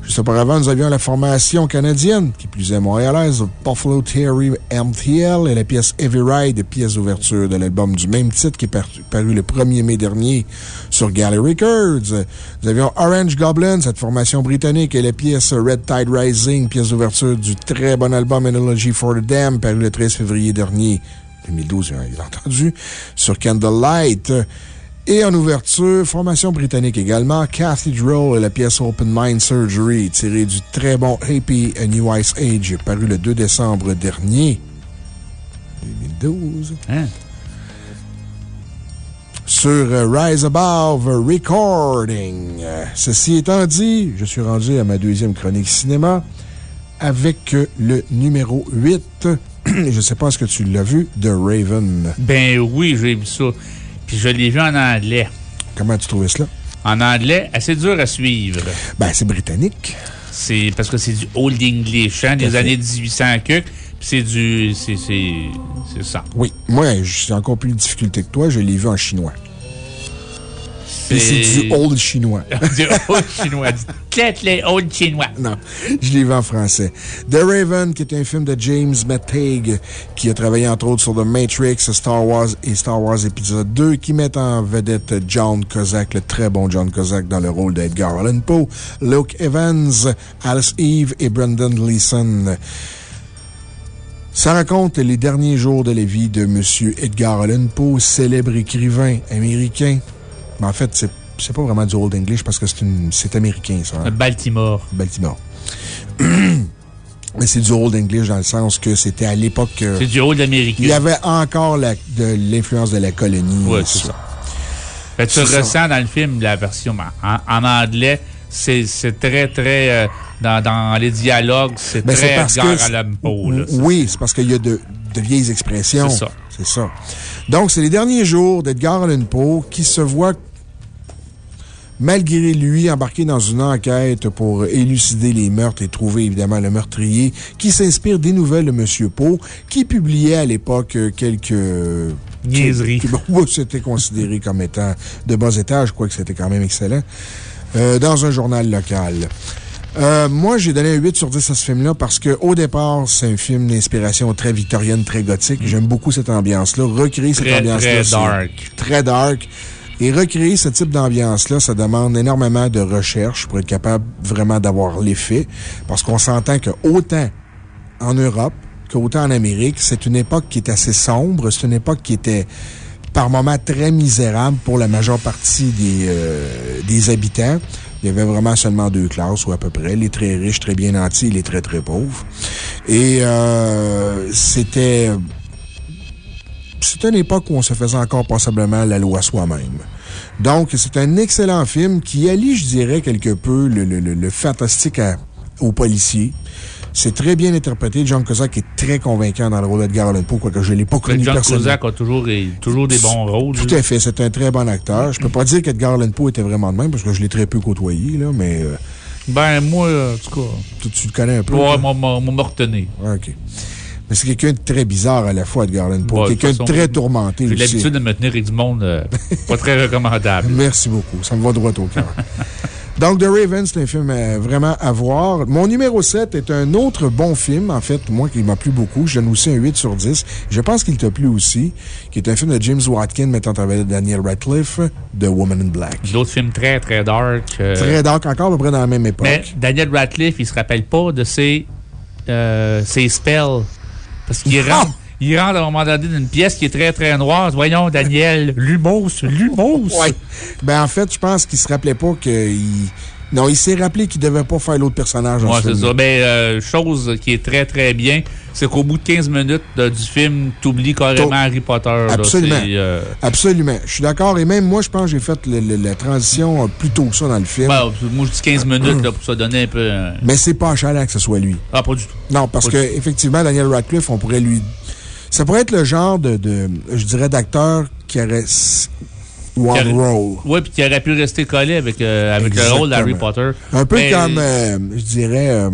Juste auparavant, nous avions la formation canadienne, qui plus est montréalaise, Buffalo Theory MTL et la pièce Heavy Ride, pièce d'ouverture de l'album du même titre qui est paru, le 1er mai dernier sur Galley Records. Nous avions Orange Goblin, cette formation britannique, et la pièce Red Tide Rising, pièce d'ouverture du très bon album Analogy for the Dam, paru le 13 février dernier. 2012, bien entendu, sur Candlelight. Et en ouverture, formation britannique également, Cathedral et la pièce Open Mind Surgery, tirée du très bon Happy A New Ice Age, paru le 2 décembre dernier. 2012. Sur euh, Rise Above Recording. Ceci étant dit, je suis rendu à ma deuxième chronique cinéma avec euh, le numéro 8. je ne sais pas ce que tu l'as vu, The Raven? Ben oui, j'ai vu ça. Puis je l'ai vu en anglais. Comment tu trouvais cela? En anglais, assez dur à suivre. Ben, c'est britannique. C'est parce que c'est du Old English, hein, des fait. années 1800 que. Puis c'est du. C'est c'est- c'est ça. Oui, moi, j'ai encore plus de difficulté que toi. Je l'ai vu en chinois. C'est du old chinois. du old chinois. Du old chinois. Non, je l'ai vu en français. The Raven, qui est un film de James McTague, qui a travaillé entre autres sur The Matrix, Star Wars et Star Wars épisode 2, qui met en vedette John Kozak, le très bon John Kozak, dans le rôle d'Edgar Allan Poe, Luke Evans, Alice Eve et Brendan Gleeson. Ça raconte les derniers jours de la vie de M. Edgar Allan Poe, célèbre écrivain américain. Mais en fait, c'est c'est pas vraiment du Old English parce que c'est américain, ça. hein? Baltimore. Baltimore. Mais c'est du Old English dans le sens que c'était à l'époque. euh, C'est du Old américain. Il y avait encore la- de l'influence de la colonie. Euh, c'est ça. Fait tu ça. ressens dans le film la version en, en anglais. C'est très, très. euh, dans, dans les dialogues, c'est Ben, très Edgar Allan Poe. Oui, c'est parce qu'il y a de, de vieilles expressions. C'est ça. C'est ça. Donc, c'est les derniers jours d'Edgar Allan Poe qui se voit, malgré lui, embarqué dans une enquête pour élucider les meurtres et trouver évidemment le meurtrier, qui s'inspire des nouvelles de M. Poe, qui publiait à l'époque quelques. Niaiseries. qui- oui, C'était considéré comme étant de bas étage, quoique c'était quand même excellent, euh, dans un journal local. Euh, moi, j'ai donné un 8 sur 10 à ce film-là parce que, au départ, c'est un film d'inspiration très victorienne, très gothique. J'aime beaucoup cette ambiance-là. Recréer cette ambiance-là. très dark. Très dark. Et recréer ce type d'ambiance-là, ça demande énormément de recherche pour être capable vraiment d'avoir l'effet. Parce qu'on s'entend que autant en Europe qu'autant en Amérique, c'est une époque qui est assez sombre. C'est une époque qui était par moments très misérable pour la majeure partie des, euh, des habitants. Il y avait vraiment seulement deux classes, ou à peu près, les très riches, très bien nantis et les très, très pauvres. Et euh, c'était. C'est une époque où on se faisait encore passablement la loi soi-même. Donc, c'est un excellent film qui allie, je dirais, quelque peu le, le- le- le fantastique à- aux policiers. C'est très bien interprété. John Cusack est très convaincant dans le rôle d'Edgar Allan Poe, quoique je ne l'ai pas connu John personnellement. A toujours, toujours des bons rôles. Tout à fait, c'est un très bon acteur. Je peux pas dire qu'Edgar Allan Poe était vraiment de même, parce que je l'ai très peu côtoyé, là, mais... euh, Ben, moi, en tout cas. Tu, tu le connais un peu? Ouais, moi, moi, moi, retenir. OK. Mais c'est quelqu'un de très bizarre à la fois, Edgar Allan Poe. Quelqu'un de très tourmenté J'ai l'habitude de me tenir avec du monde euh, pas très recommandable. Merci beaucoup. Ça me va droit au cœur. Donc, The Raven, c'est un film euh, vraiment à voir. Mon numéro 7 est un autre bon film, en fait, moi, qui m'a plu beaucoup. Je donne aussi un 8 sur 10. Je pense qu'il t'a plu aussi, qui est un film de James Watkin mettant en vedette Daniel Radcliffe, The Woman in Black. L'autre film très, très dark. euh, Très dark, encore à peu près dans la même époque. Mais Daniel Radcliffe, il se rappelle pas de ses, euh, ses spells. Parce qu'il rentre. Il rentre à un moment donné dans une pièce qui est très, très noire. Voyons, Daniel, Lumos, Lumos. Ouais. Ben, en fait, je pense qu'il se rappelait pas qu'il. Non, il s'est rappelé qu'il devait pas faire l'autre personnage Ouais, ce c'est ça. Mais, euh, chose qui est très, très bien, c'est qu'au bout de 15 minutes euh, du film, t'oublies carrément T'o- Harry Potter. Absolument. Euh, Absolument. Je suis d'accord. Et même moi, je pense que j'ai fait le- le- la transition euh, plus tôt que ça dans le film. ben, moi, je dis 15 minutes là, pour ça donner un peu. Mais c'est pas achalant que ce soit lui. Ah, pas du tout. Non, parce Pas que, du tout. effectivement, Daniel Radcliffe, on pourrait lui. Ça pourrait être le genre de, de je dirais, d'acteur qui aurait. One aurait- role. Oui, puis qui aurait pu rester collé avec, euh, avec le rôle d'Harry. Potter. Un peu Mais- comme, euh, je dirais, euh,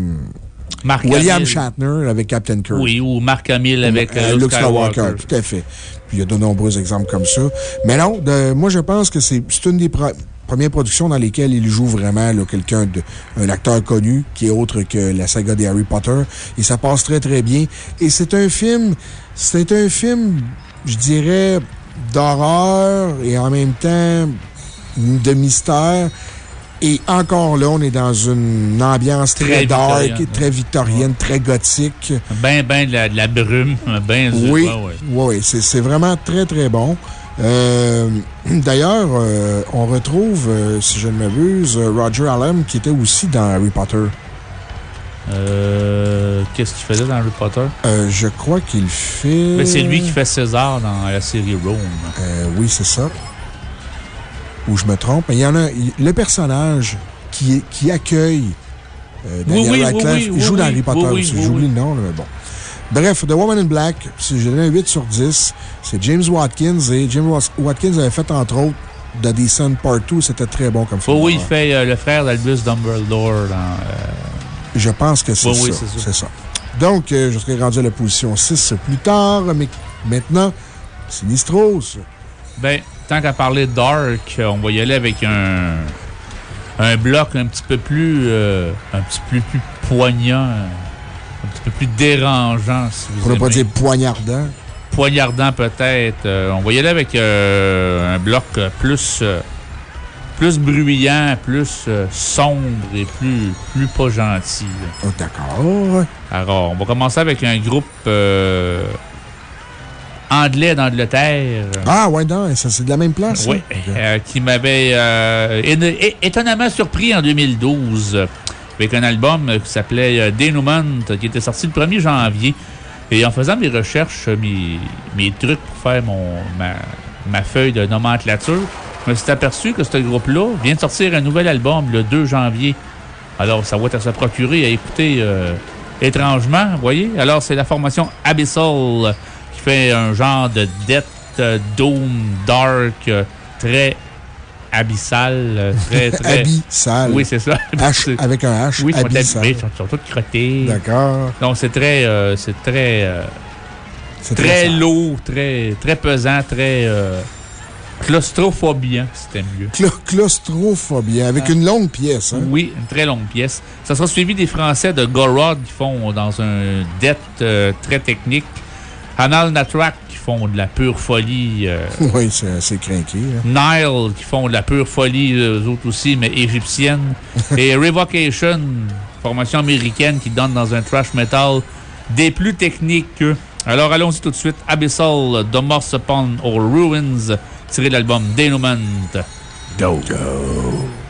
Mark William Hamill. Shatner avec Captain Kirk. Oui, ou Mark Hamill avec Luke Skywalker. Skywalker. Tout à fait. Puis il y a de nombreux exemples comme ça. Mais non, de- moi, je pense que c'est c'est une des premières productions dans lesquelles il joue vraiment quelqu'un de. un acteur connu qui est autre que la saga des Harry Potter. Et ça passe très, très bien. Et c'est un film. C'est un film, je dirais, d'horreur et en même temps de mystère. Et encore là, on est dans une ambiance très, Très dark, victorienne. très victorienne, très gothique. Ben, ben de la, de la brume. Ben, Oui, ouais, ouais. oui, c'est c'est vraiment très, très bon. Euh, D'ailleurs, euh, on retrouve, euh, si je ne m'abuse, Roger Allen qui était aussi dans Harry Potter. Euh, Qu'est-ce qu'il faisait dans Harry Potter? Euh, je crois qu'il fait. Ben, c'est lui qui fait César dans la série Rome. Euh, oui, c'est ça. Ou je me trompe. Mais il y en a. Le personnage qui, qui accueille Daniel oui, oui, Radcliffe, oui, il joue dans Harry Potter J'oublie le nom, là, mais bon. Bref, The Woman in Black, si j'ai donné un 8 sur 10, c'est James Watkins. Et James Wat- Watkins avait fait, entre autres, The Descent Part 2. C'était très bon comme film. Oh, oui, il fait le frère d'Albus Dumbledore dans. Je pense que c'est Oui, ça. oui, c'est ça. Donc, euh, je serai rendu à la position 6 plus tard, mais maintenant, Sinistros. Ben, tant qu'à parler de Dark, on va y aller avec un, un bloc un petit peu plus, euh, un petit peu plus poignant, un petit peu plus dérangeant, si vous Pour ne pas dire poignardant. Poignardant peut-être. Euh, on va y aller avec euh, un bloc plus, plus bruyant, plus euh, sombre et plus, plus pas gentil. Oh, D'accord. Alors, on va commencer avec un groupe euh, anglais d'Angleterre. Ah, ouais, non, ça, c'est de la même place? Oui? Ok. euh, qui m'avait étonnamment surpris en 2012 euh, avec un album qui s'appelait Denouement, qui était sorti le 1er janvier. Et en faisant mes recherches, mes, mes trucs pour faire mon, ma, ma feuille de nomenclature, je me suis aperçu que ce groupe-là vient de sortir un nouvel album le 2 janvier. Alors, ça va être à se procurer, à écouter euh, étrangement, vous voyez? Alors, c'est la formation Abyssal qui fait un genre de death, euh, doom, dark, euh, très abyssal, très, très... Abyssal. Oui, c'est ça. H avec un H. Oui, ils sont ils sont, tous crottés. D'accord. Donc, c'est très, c'est très, très, lourd, très, très pesant, très claustrophobiant, c'était mieux. Cla- claustrophobie, avec Ah. une longue pièce. Hein? Oui, une très longue pièce. Ça sera suivi des Français de Gorod qui font dans un death euh, très technique. Hanal Natrak qui font de la pure folie. euh, Oui, c'est assez craqué. hein. Nile qui font de la pure folie, eux autres aussi, mais égyptienne. Et Revocation, formation américaine qui donne dans un trash metal des plus techniques. Alors allons-y tout de suite. Abyssal, The Upon All Ruins, tiré de l'album Denouement. Go. Thank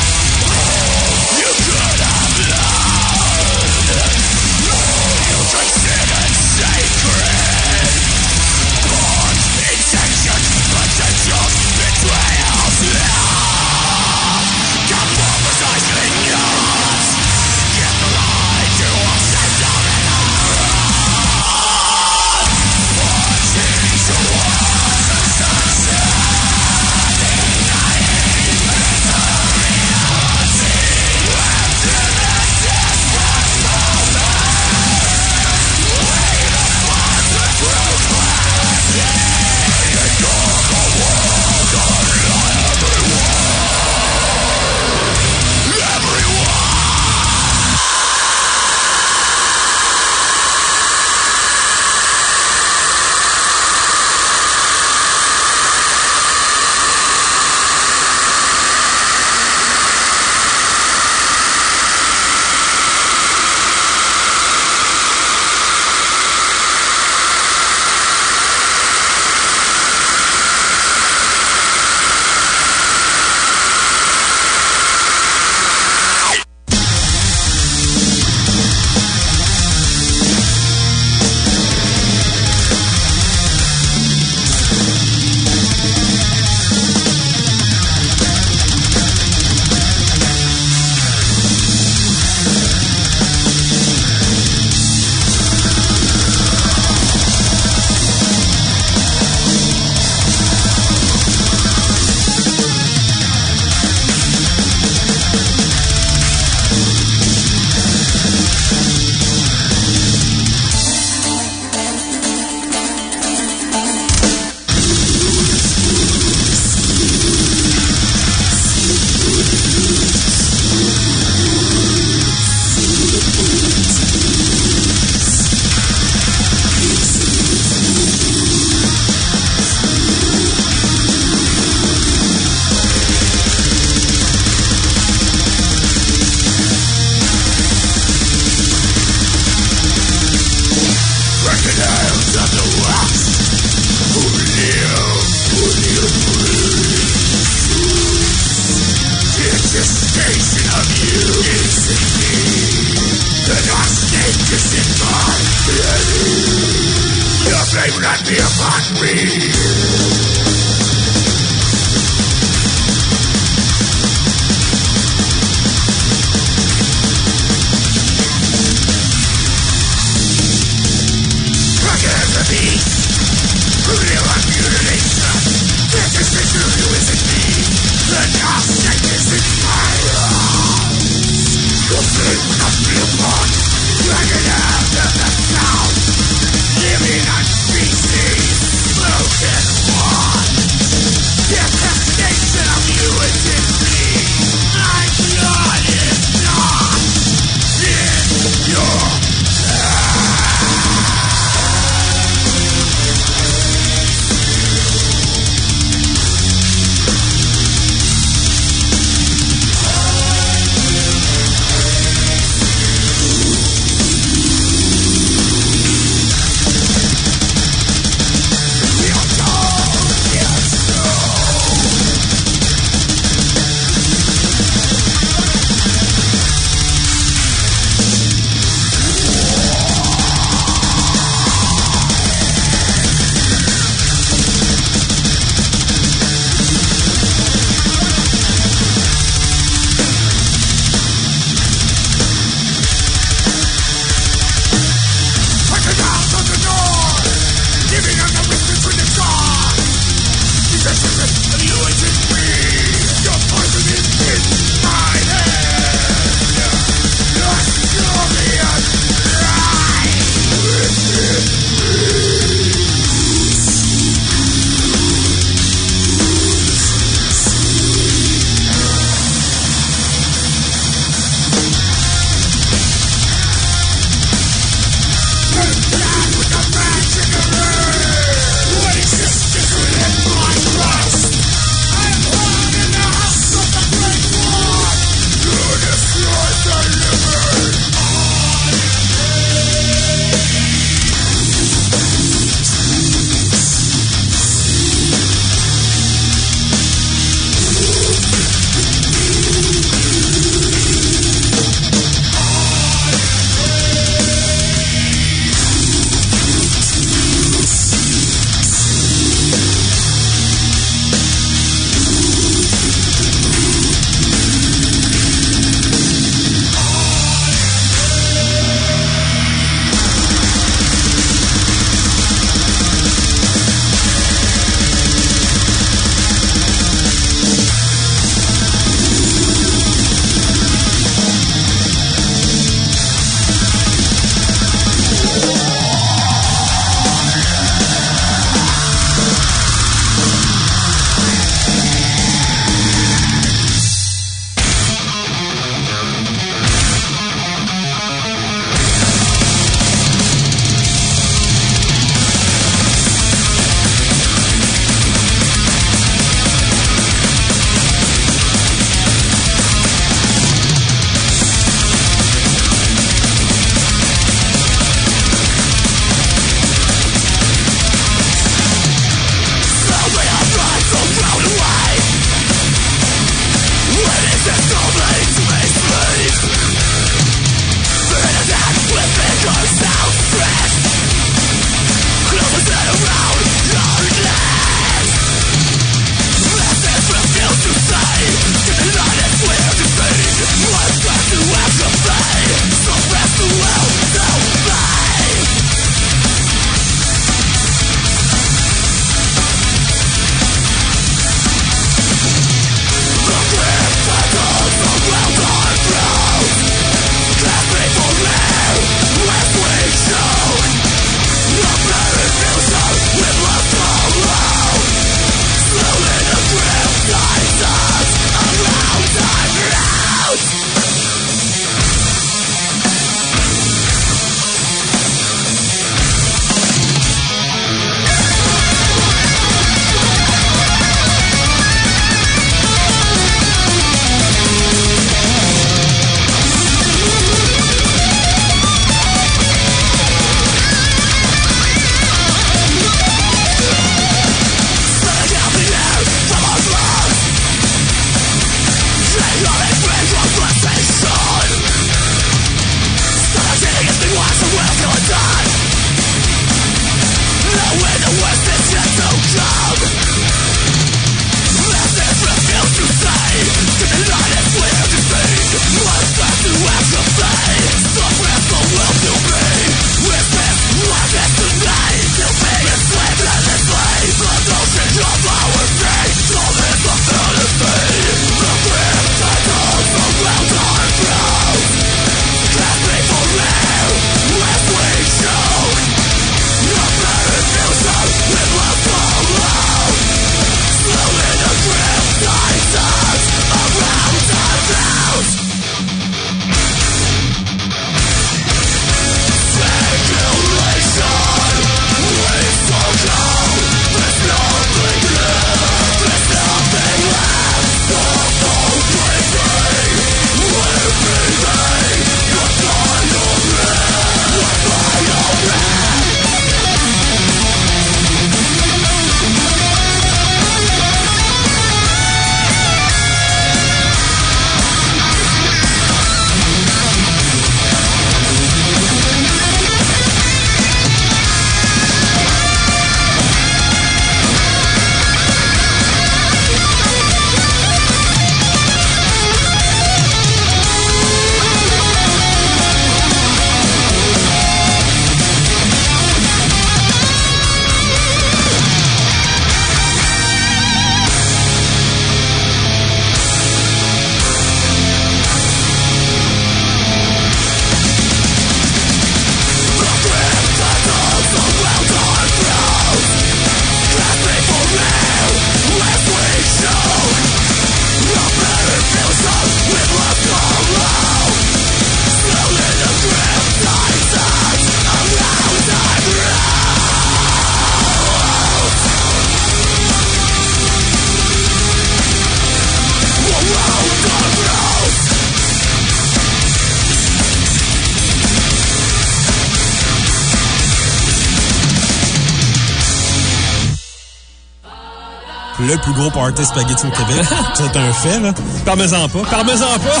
party spaghetti au Québec. C'est un fait, là. Parmesan pas. Parmesan pas!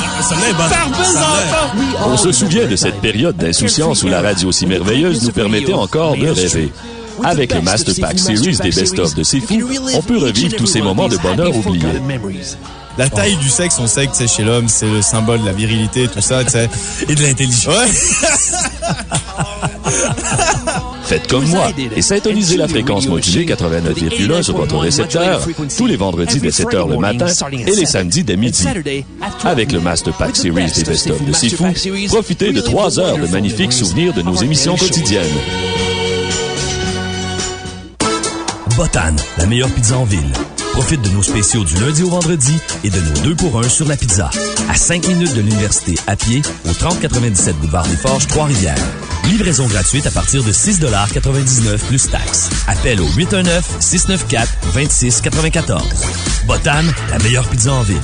Parmesan pas! On se souvient de cette période d'insouciance où la radio si merveilleuse nous permettait encore de rêver. Avec le Master Pack Series des best-of de C'est Fou, on peut revivre tous ces moments de bonheur oubliés. La taille du sexe, on sait que c'est chez l'homme, c'est le symbole de la virilité, tout ça, tu sais. Et de l'intelligence. Faites comme moi et syntonisez la fréquence modulée 89,1 sur votre récepteur tous les vendredis dès 7 h le matin et les samedis dès midi. Avec le Master Pack Series des best-of de C'est Fou, profitez de 3 heures de magnifiques souvenirs de nos émissions quotidiennes. Botan, la meilleure pizza en ville. Profite de nos spéciaux du lundi au vendredi et de nos deux pour un sur la pizza. À 5 minutes de l'université à pied, au 3097 boulevard des Forges, Trois-Rivières. Livraison gratuite à partir de 6,99 plus taxes. Appel au 819-694-2694. Botan, la meilleure pizza en ville.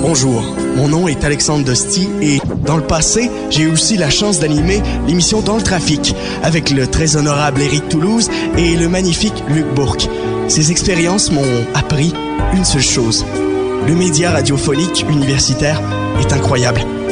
Bonjour, mon nom est Alexandre Dosti et dans le passé, j'ai eu aussi la chance d'animer l'émission Dans le trafic avec le très honorable Éric Toulouse et le magnifique Luc Bourque. Ces expériences m'ont appris une seule chose. Le média radiophonique universitaire est incroyable.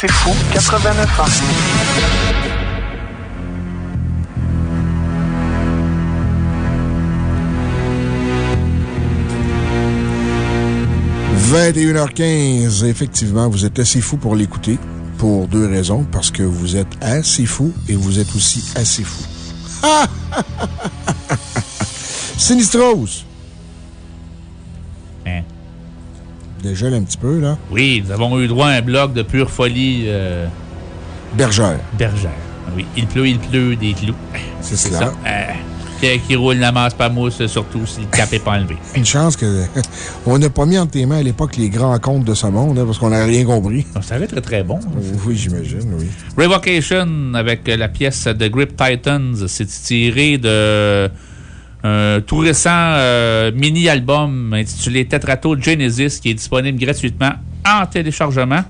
C'est fou 89 ans. 21h15, effectivement, vous êtes assez fou pour l'écouter. Pour deux raisons. Parce que vous êtes assez fou et vous êtes aussi assez fou. Sinistros! Déjà un petit peu, là. Oui, nous avons eu droit à un bloc de pure folie. euh, Bergère. Bergère. Oui, il pleut, il pleut des clous. C'est cela. Euh, qui, qui roule la masse pas mousse, surtout si le cap n'est pas enlevé. Une chance que. on n'a pas mis entre tes mains à l'époque les grands comptes de ce monde, hein, parce qu'on n'a rien compris. Ça va être très bon. Oui, j'imagine, oui. Revocation avec la pièce de Grip Titans. C'est tiré de un tout récent euh, mini-album intitulé Tetrato Genesis qui est disponible gratuitement en téléchargement.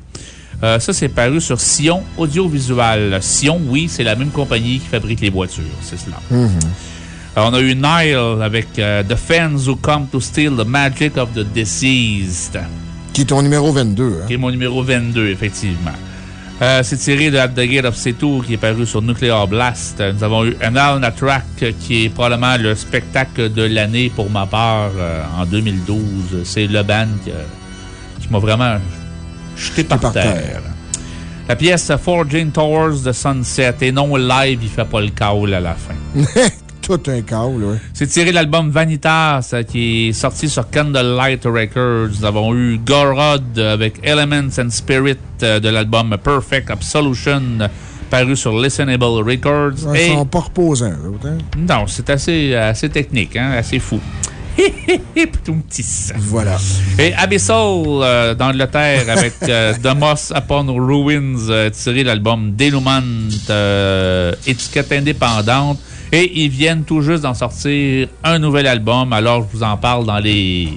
Euh, ça, c'est paru sur Sion Audiovisual. Sion, oui, c'est la même compagnie qui fabrique les voitures. C'est cela. Alors, on a eu Nile avec euh, The Fans Who Come to Steal the Magic of the Deceased. Qui est ton numéro 22, hein? Qui est mon numéro 22, effectivement. Euh, c'est tiré de At the Gate of Seto qui est paru sur Nuclear Blast. Nous avons eu Anal Track qui est probablement le spectacle de l'année pour ma part euh, en 2012. C'est le band qui, euh, qui m'a vraiment jeté par, par terre. terre. La pièce Forging Towards the Sunset et non live, il fait pas le caol à la fin. Tout un câble, oui. C'est tiré de l'album Vanitas euh, qui est sorti sur Candlelight Records. Nous avons eu Gorod avec Elements and Spirit euh, de l'album Perfect Absolution euh, paru sur Listenable Records. Ils Et- sont pas reposants, hein? Non, c'est assez, assez technique, hein, assez fou. Voilà. Et Abyssal euh, d'Angleterre avec euh, The Moss Upon Ruins, euh, tiré de l'album Denouement, euh, étiquette indépendante. Et ils viennent tout juste d'en sortir un nouvel album. Alors, je vous en parle dans les,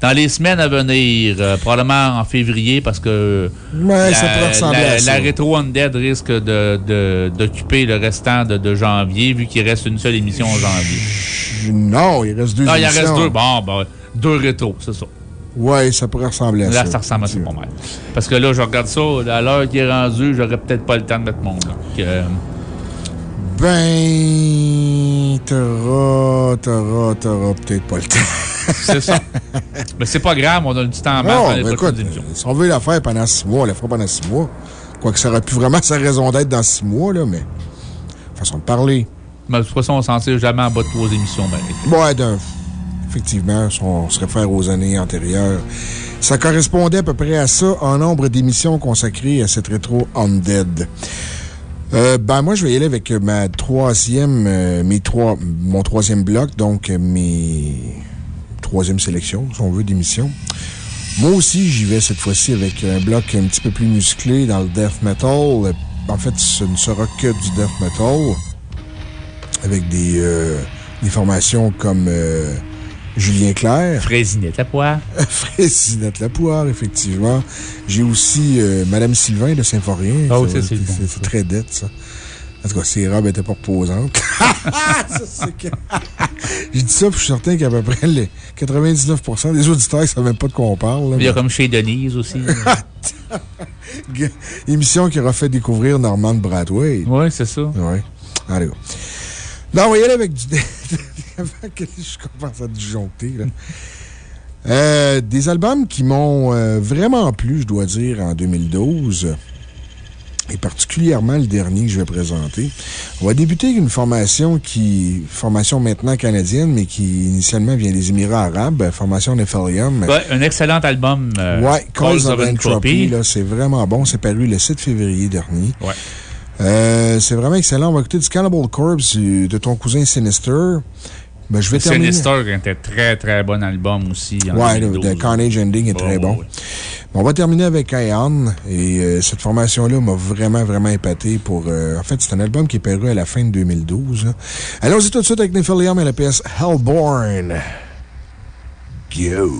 dans les semaines à venir, euh, probablement en février, parce que Ouais, ça la, ça. la Retro Undead risque de- de- d'occuper le restant de, de janvier, vu qu'il reste une seule émission en janvier. Non, il reste deux Ah, il en reste émissions. deux. Bon, ben, deux rétros, c'est ça. Ouais, ça pourrait ressembler à Là, ça. ça ressemble à ça pas mal. Parce que là, je regarde ça, à l'heure qui est rendue, j'aurais peut-être pas le temps de mettre mon. Euh, Ben, t'auras, t'auras, t'auras peut-être pas le temps. c'est ça. Mais c'est pas grave, on a du temps en masse Non, écoute, si on veut la faire pendant six mois, on la fera pendant six mois. Quoique ça aurait pu vraiment sa raison d'être dans six mois, là, mais. Façon de parler. Mais de toute façon, on s'en tire jamais en bas de trois émissions. Ben, Ouais, d'un- effectivement, si on se réfère aux années antérieures. Ça correspondait à peu près à ça en nombre d'émissions consacrées à cette rétro Undead. Euh, ben, moi, je vais y aller avec ma troisième, euh, mes trois, mon troisième bloc, donc euh, mes troisième sélection, si on veut, d'émission. Moi aussi, j'y vais cette fois-ci avec un bloc un petit peu plus musclé dans le death metal. En fait, ce ne sera que du death metal. Avec des, des formations comme Julien Clerc. Frésinette la poire. Frésinette la poire, effectivement. J'ai aussi euh, Madame Sylvain de Saint-Forien. Ah oui, ça, c'est C'est très dette, ça. En tout cas, ses robes étaient pas reposantes. Que- J'ai dit ça, puis je suis certain qu'à peu près les 99% des auditeurs ne savent même pas de quoi on parle. là, Il y a mais- comme chez Denise aussi. Émission qui aura fait découvrir Norman Bradway. Oui, c'est ça. Oui. Allez, go. Non, on va y aller avec du. Avant que je commence à disjoncter, là. Euh, des albums qui m'ont euh, vraiment plu, je dois dire, en 2012. Et particulièrement le dernier que je vais présenter. On va débuter avec une formation qui, formation maintenant canadienne, mais qui initialement vient des Émirats arabes, formation Nephelium. Ouais, un excellent album. euh, Ouais, Cause of Entropy, Entropy. là, c'est vraiment bon. C'est paru le 7 février dernier. Ouais. Euh, c'est vraiment excellent. On va écouter du Cannibal Corpse de ton cousin Sinister. Ben, je vais terminer. Sinister était très, très bon album aussi. en Ouais, le, 2012. The Carnage Ending est très Oh, bon. ouais. On va terminer avec Ion. Et euh, cette formation-là m'a vraiment, vraiment épaté pour. euh, en fait, c'est un album qui est paru à la fin de 2012. là. Allons-y tout de suite avec Nephilium et la pièce Hellborn. Go!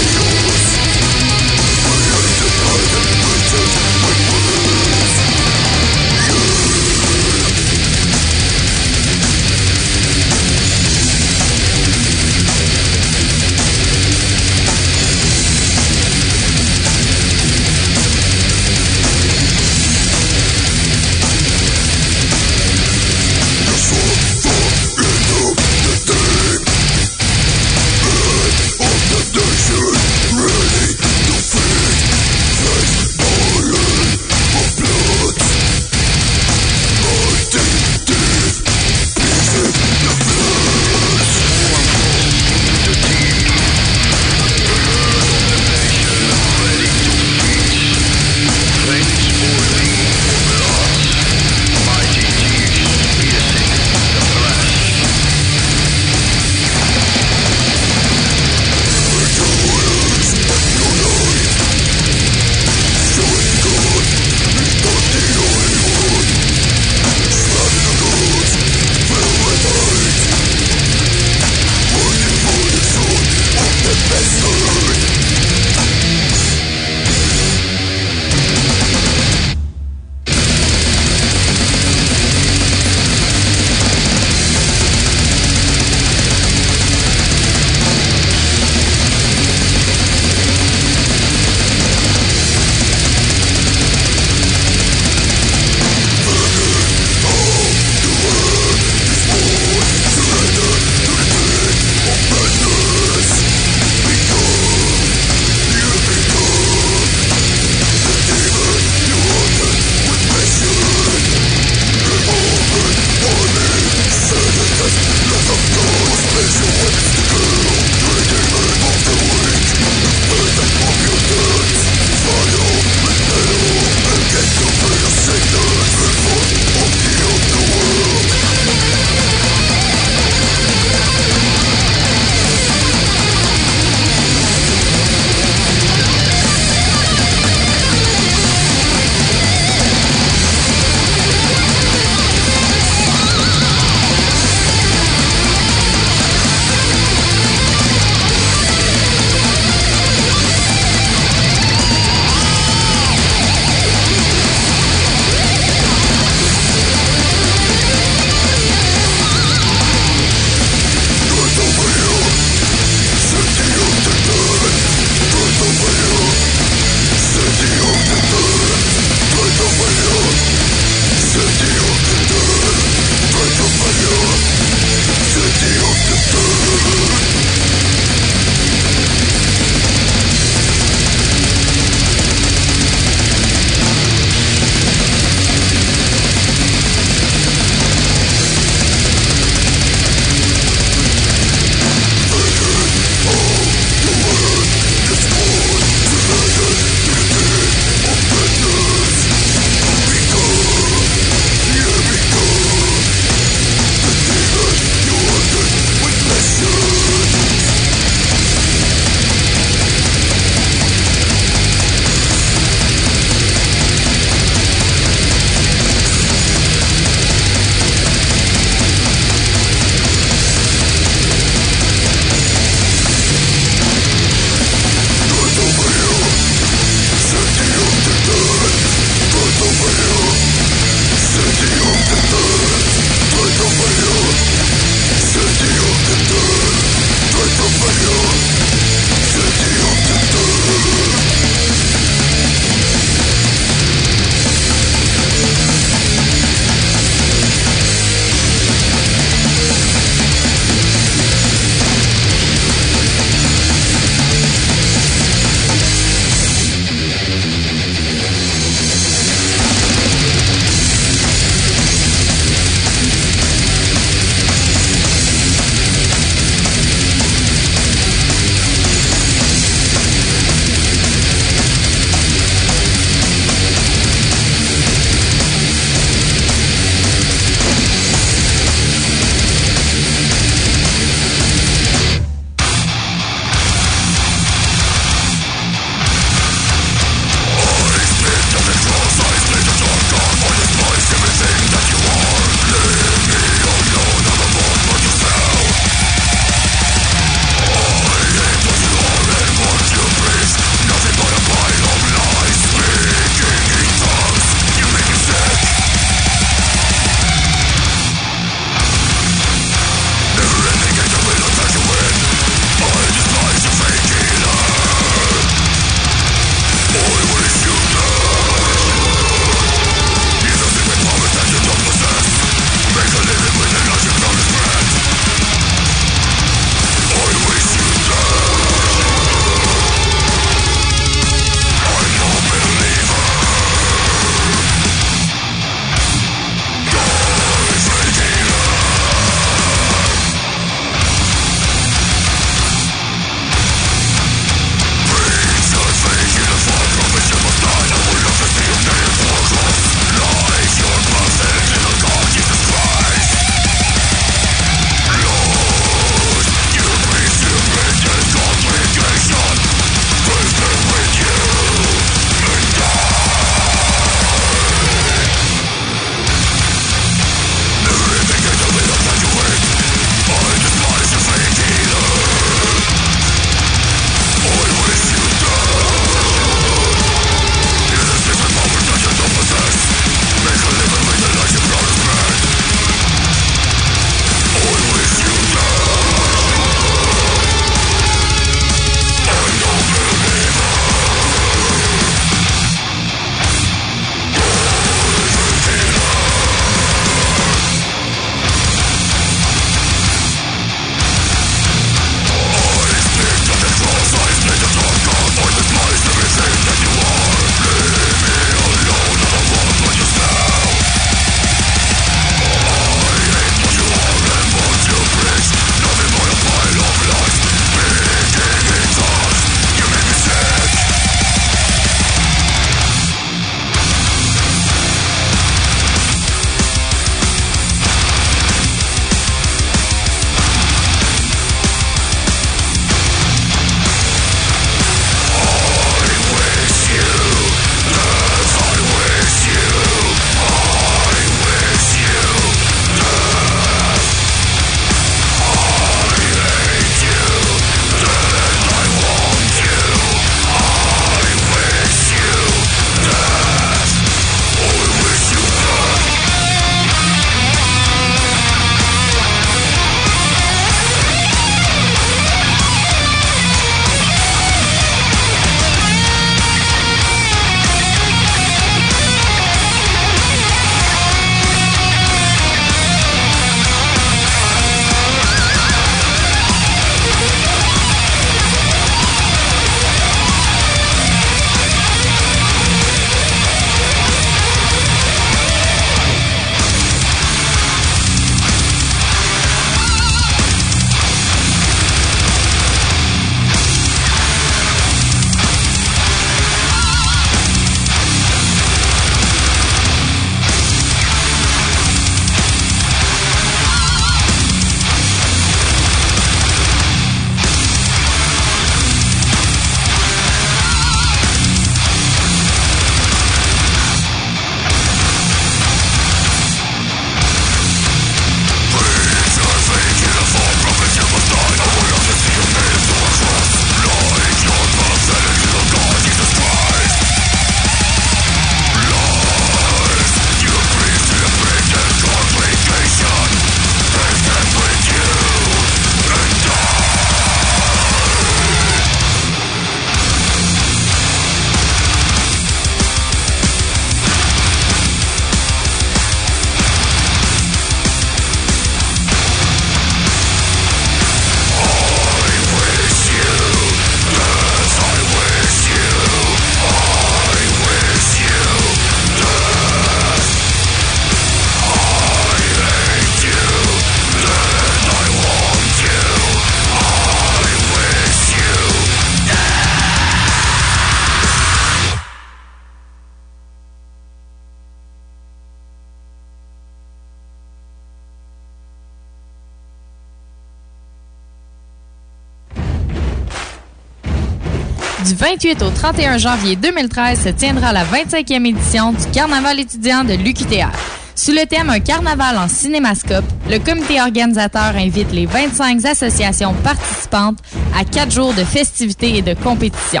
28 au 31 janvier 2013 se tiendra la 25e édition du Carnaval étudiant de l'UQTR. Sous le thème Un carnaval en cinémascope, le comité organisateur invite les 25 associations participantes à quatre jours de festivités et de compétitions.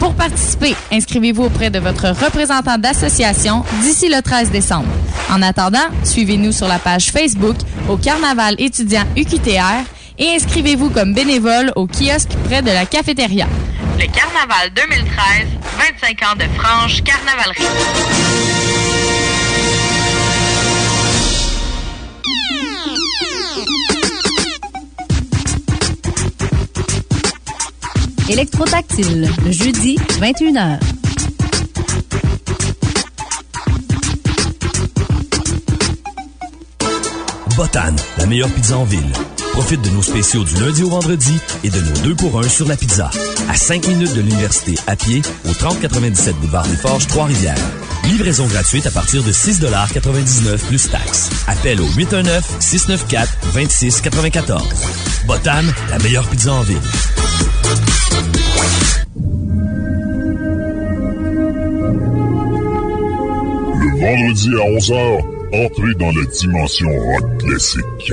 Pour participer, inscrivez-vous auprès de votre représentant d'association d'ici le 13 décembre. En attendant, suivez-nous sur la page Facebook au Carnaval étudiant UQTR et inscrivez-vous comme bénévole au kiosque près de la cafétéria. Le Carnaval 2013, 25 ans de franche carnavalerie. Électrotactile, le jeudi, 21h. Botan, la meilleure pizza en ville. Profite de nos spéciaux du lundi au vendredi et de nos deux pour un sur la pizza. À 5 minutes de l'université à pied au 3097 boulevard des Forges, Trois-Rivières. Livraison gratuite à partir de 6,99 plus taxes. Appel au 819-694-2694. Botan, la meilleure pizza en ville. Le vendredi à 11h, entrez dans la dimension rock classique.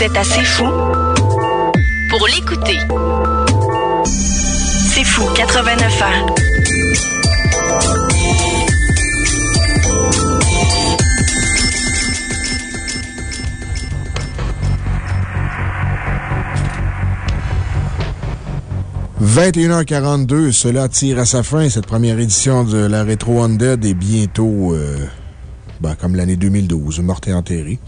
Êtes assez fou pour l'écouter. C'est fou 89 ans. – 21h42, cela tire à sa fin. Cette première édition de la Rétro Undead est bientôt, euh, ben, comme l'année 2012, morte et enterrée.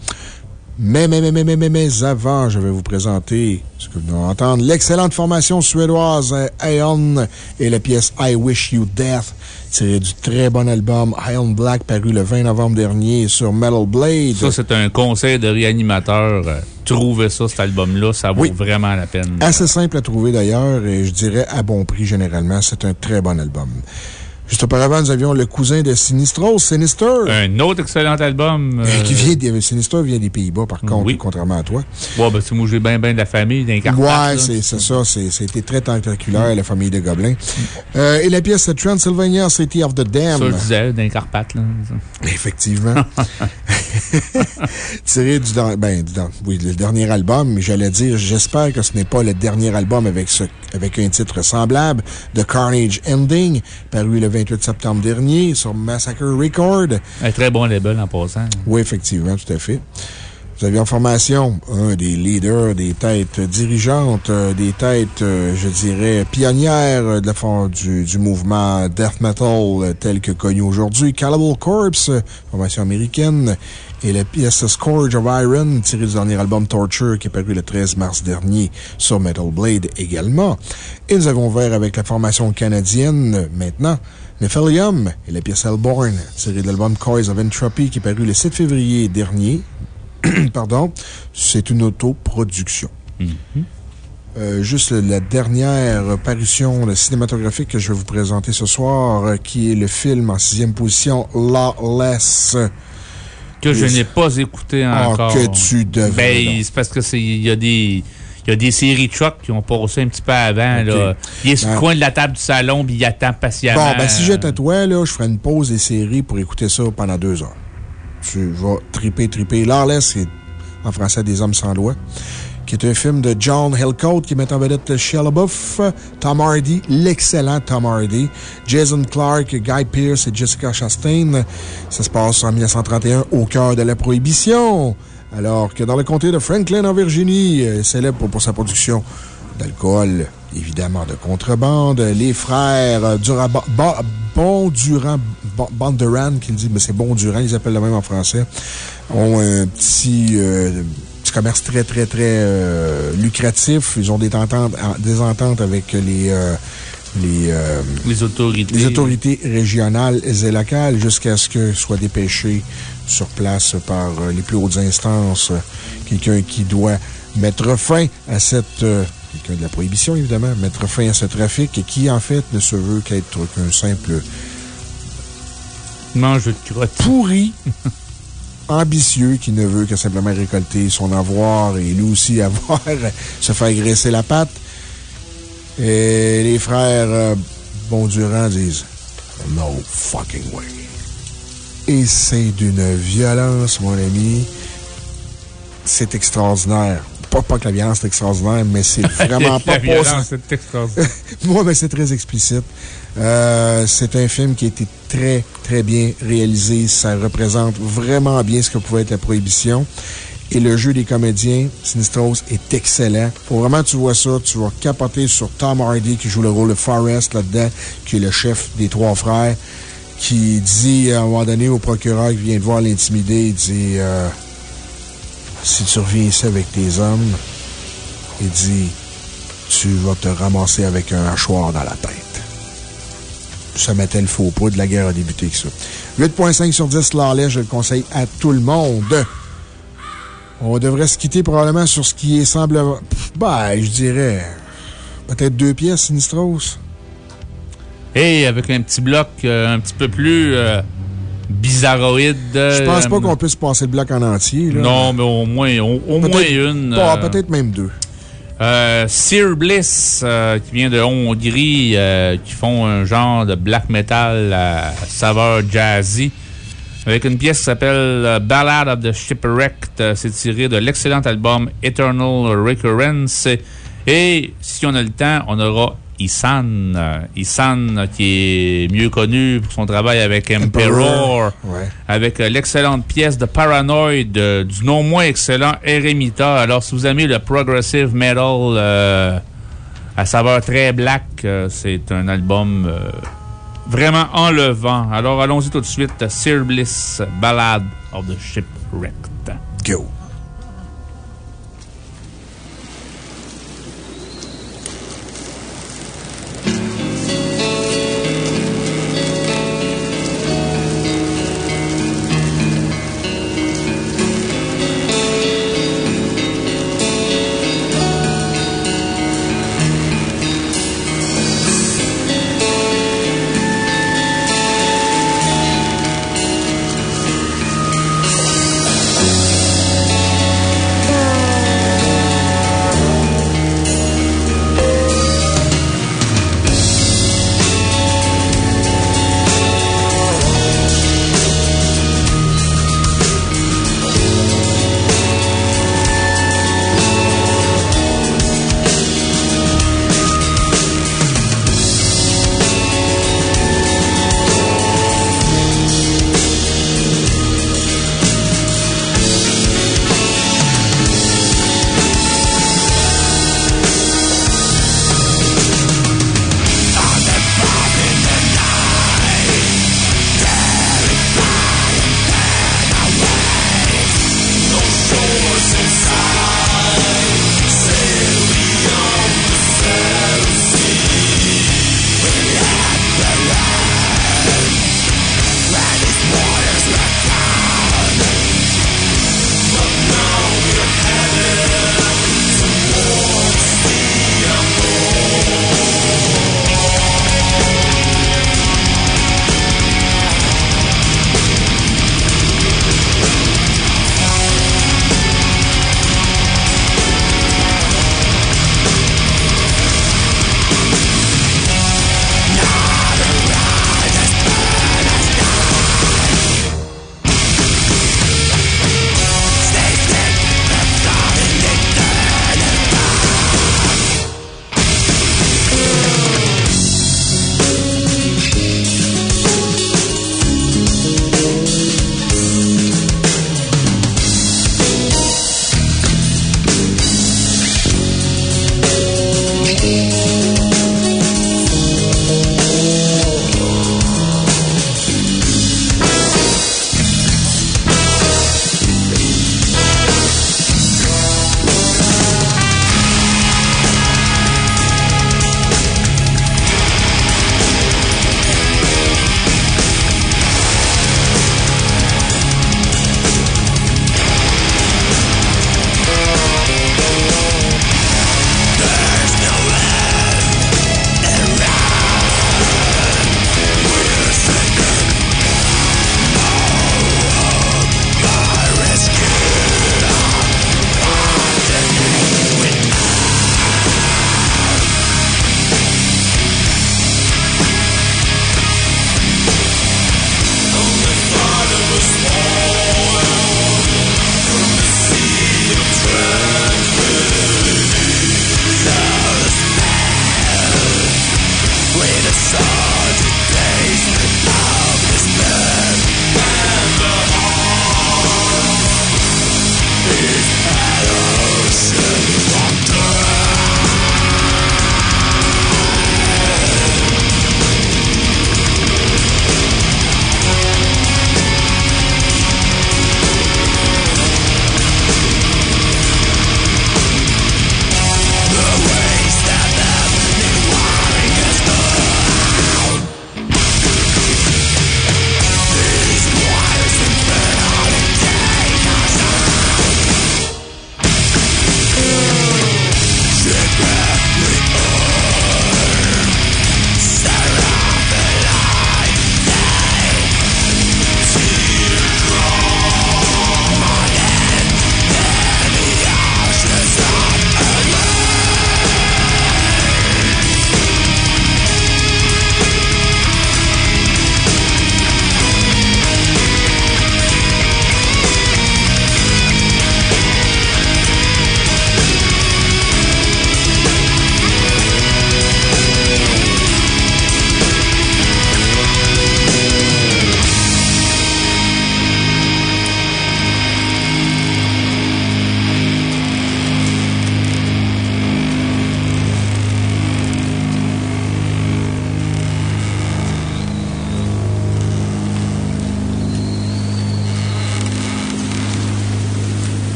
Mais, mais, mais, mais, mais, mais, mais, avant, je vais vous présenter ce que vous venez d'entendre. L'excellente formation suédoise euh, Aeon et la pièce I Wish You Death, tirée du très bon album Iron Black, paru le 20 novembre dernier sur Metal Blade. Ça, c'est un conseil de réanimateur. Euh, Trouvez ça, cet album-là. Ça vaut Oui. vraiment la peine. Assez simple à trouver d'ailleurs, et je dirais à bon prix généralement. C'est un très bon album. Juste auparavant, nous avions le cousin de Sinistros, Sinister. Un autre excellent album. Euh, euh, Qui vient des, Sinister vient des Pays-Bas, par contre, contrairement à toi. Ouais, ben, c'est moi, j'ai bien, bien de la famille, d'un Ouais, là. c'est ça. C'était très tentaculaire, la famille de Gobelins. Euh, et la pièce Transylvania City of the Dam. Ça, je disais, d'un Carpates, là. Effectivement. Tiré du, ben, du oui, le dernier album, mais j'allais dire, j'espère que ce n'est pas le dernier album avec, ce, avec un titre semblable, The Carnage Ending, paru le 28 septembre dernier sur Massacre Record. Un très bon label en passant. Oui, effectivement, tout à fait. Vous avez en formation un des leaders, des têtes dirigeantes, euh, des têtes, euh, je dirais, pionnières de la du, du mouvement death metal tel que connu aujourd'hui. Cannibal Corpse, formation américaine, et la pièce Scourge of Iron, tirée du dernier album Torture qui est paru le 13 mars dernier sur Metal Blade également. Et nous avons ouvert avec la formation canadienne maintenant. Nephilium et la pièce Hellborn, tirée de l'album Coils of Entropy qui est paru le 7 février dernier. Pardon. C'est une autoproduction. Euh, juste la dernière parution cinématographique que je vais vous présenter ce soir, euh, qui est le film en sixième position, Lawless. Que je n'ai pas écouté Ah, encore. que tu Ben, c'est parce que c'est, il y a des, il y a des séries de chocs qui ont passé un petit peu avant, là. Il est sur Ben- le coin de la table du salon, puis il attend patiemment. Bon, ben, si j'étais toi, là, je ferais une pause des séries pour écouter ça pendant deux heures. Tu vas triper, triper. Lawless, c'est en français Des Hommes sans loi, qui est un film de John Hillcoat qui met en vedette Shia LaBeouf, Tom Hardy, l'excellent Tom Hardy, Jason Clarke, Guy Pearce et Jessica Chastain. Ça se passe en 1931 au cœur de la Prohibition. Alors que dans le comté de Franklin, en Virginie, euh, célèbre pour, sa production d'alcool, évidemment de contrebande, les frères euh, Dura, Ba- Ba- Bondurant, Ba- Bondurant, qu'ils disent, mais c'est Bondurant, ils appellent le même en français, ont un petit, euh, petit commerce très, très, très euh, lucratif. Ils ont des ententes, des ententes avec les, euh, les, euh, les autorités. les autorités régionales et locales jusqu'à ce que soit dépêché sur place par euh, les plus hautes instances quelqu'un qui doit mettre fin à cette. euh, quelqu'un de la prohibition, évidemment, mettre fin à ce trafic et qui, en fait, ne se veut qu'être qu'un simple Mange de crotte. pourri, ambitieux, qui ne veut que simplement récolter son avoir et lui aussi avoir, se faire graisser la patte. Et les frères euh, Bondurant disent No fucking way. Et c'est d'une violence, mon ami. C'est extraordinaire. Pas, pas que la violence est extraordinaire, mais c'est vraiment pas La violence, possible. c'est extraordinaire. Moi, mais c'est très explicite. Euh, c'est un film qui a été très, très bien réalisé. Ça représente vraiment bien ce que pouvait être la prohibition. Et le jeu des comédiens, Sinistros, est excellent. Faut vraiment que tu vois ça. Tu vas capoter sur Tom Hardy qui joue le rôle de Forrest là-dedans, qui est le chef des trois frères, qui dit à un moment donné au procureur qui vient de voir l'intimider, il dit euh, Si tu reviens ici avec tes hommes, il dit Tu vas te ramasser avec un hachoir dans la tête. Ça mettait le faux pas de la guerre a débuté avec ça. 8,5 sur 10 Lawless, je le conseille à tout le monde. On devrait se quitter probablement sur ce qui est semble. Ben, je dirais. Peut-être deux pièces, Sinistros. Et avec un petit bloc euh, un petit peu plus euh, bizarroïde. Je pense pas euh, qu'on puisse passer le bloc en entier. là. Non, mais au moins, au, au moins une. euh, Peut-être même deux. Euh, Sear Bliss, euh, qui vient de Hongrie, euh, qui font un genre de black metal à saveur jazzy. Avec une pièce qui s'appelle Ballad of the Shipwrecked. C'est tiré de l'excellent album Eternal Recurrence. Et si on a le temps, on aura Isan. Isan, qui est mieux connu pour son travail avec Emperor. Ouais. Avec euh, l'excellente pièce de Paranoid euh, du non moins excellent Eremita. Alors, si vous aimez le progressive metal euh, à saveur très black, c'est un album euh, vraiment enlevant. Alors, allons-y tout de suite. Sir Bliss, Ballad of the Shipwrecked. Go.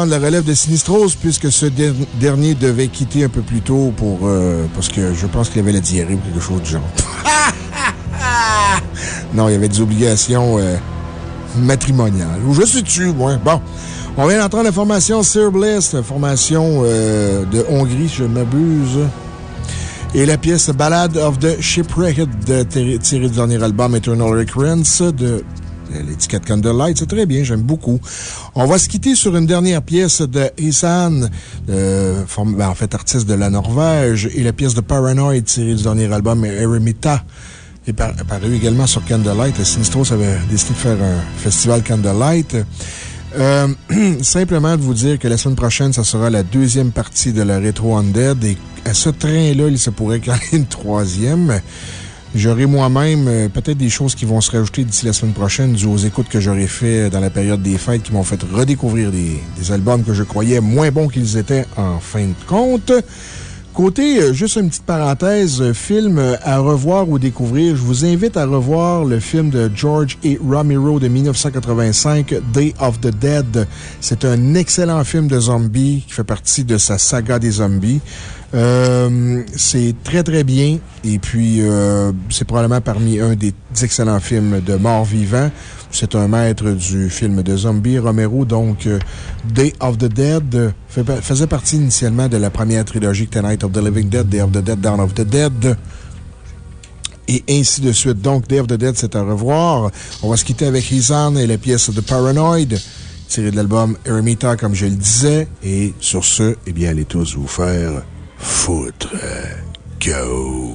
Prendre la relève de Sinistros puisque ce der- dernier devait quitter un peu plus tôt pour, euh, parce que je pense qu'il avait la diarrhée ou quelque chose du genre. non, il y avait des obligations euh, matrimoniales. Ou je suis dessus, moi? Bon. On vient d'entendre la formation Sir Bliss, formation euh, de Hongrie, si je m'abuse. Et la pièce Ballad of the Shipwrecked, tirée du dernier album Eternal Recurrence de l'étiquette Candlelight. C'est très bien, j'aime beaucoup. On va se quitter sur une dernière pièce de Isan, euh, ben, en fait, artiste de la Norvège, et la pièce de Paranoid tirée du dernier album Eremita. est par- également sur Candlelight. Sinistros avait décidé de faire un festival Candlelight. Euh, simplement de vous dire que la semaine prochaine, ça sera la deuxième partie de la Retro Undead et à ce train-là, il se pourrait qu'il y ait une troisième. J'aurai moi-même euh, peut-être des choses qui vont se rajouter d'ici la semaine prochaine, dû aux écoutes que j'aurai fait dans la période des fêtes qui m'ont fait redécouvrir des, des albums que je croyais moins bons qu'ils étaient en fin de compte. Côté, euh, juste une petite parenthèse, euh, film euh, à revoir ou découvrir. Je vous invite à revoir le film de George A. Romero de 1985, Day of the Dead. C'est un excellent film de zombies qui fait partie de sa saga des zombies. C'est très, très bien. Et puis, c'est probablement parmi un des excellents films de mort vivant. C'est un maître du film de zombies, Romero. Donc, euh, Day of the Dead euh, faisait partie initialement de la première trilogie The Night of the Living Dead, Day of the Dead, Dawn of the Dead. Et ainsi de suite. Donc, Day of the Dead, c'est à revoir. On va se quitter avec Izan et la pièce de Paranoid, tirée de l'album Eremita, comme je le disais. Et sur ce, eh bien, allez tous vous faire foutre. Go!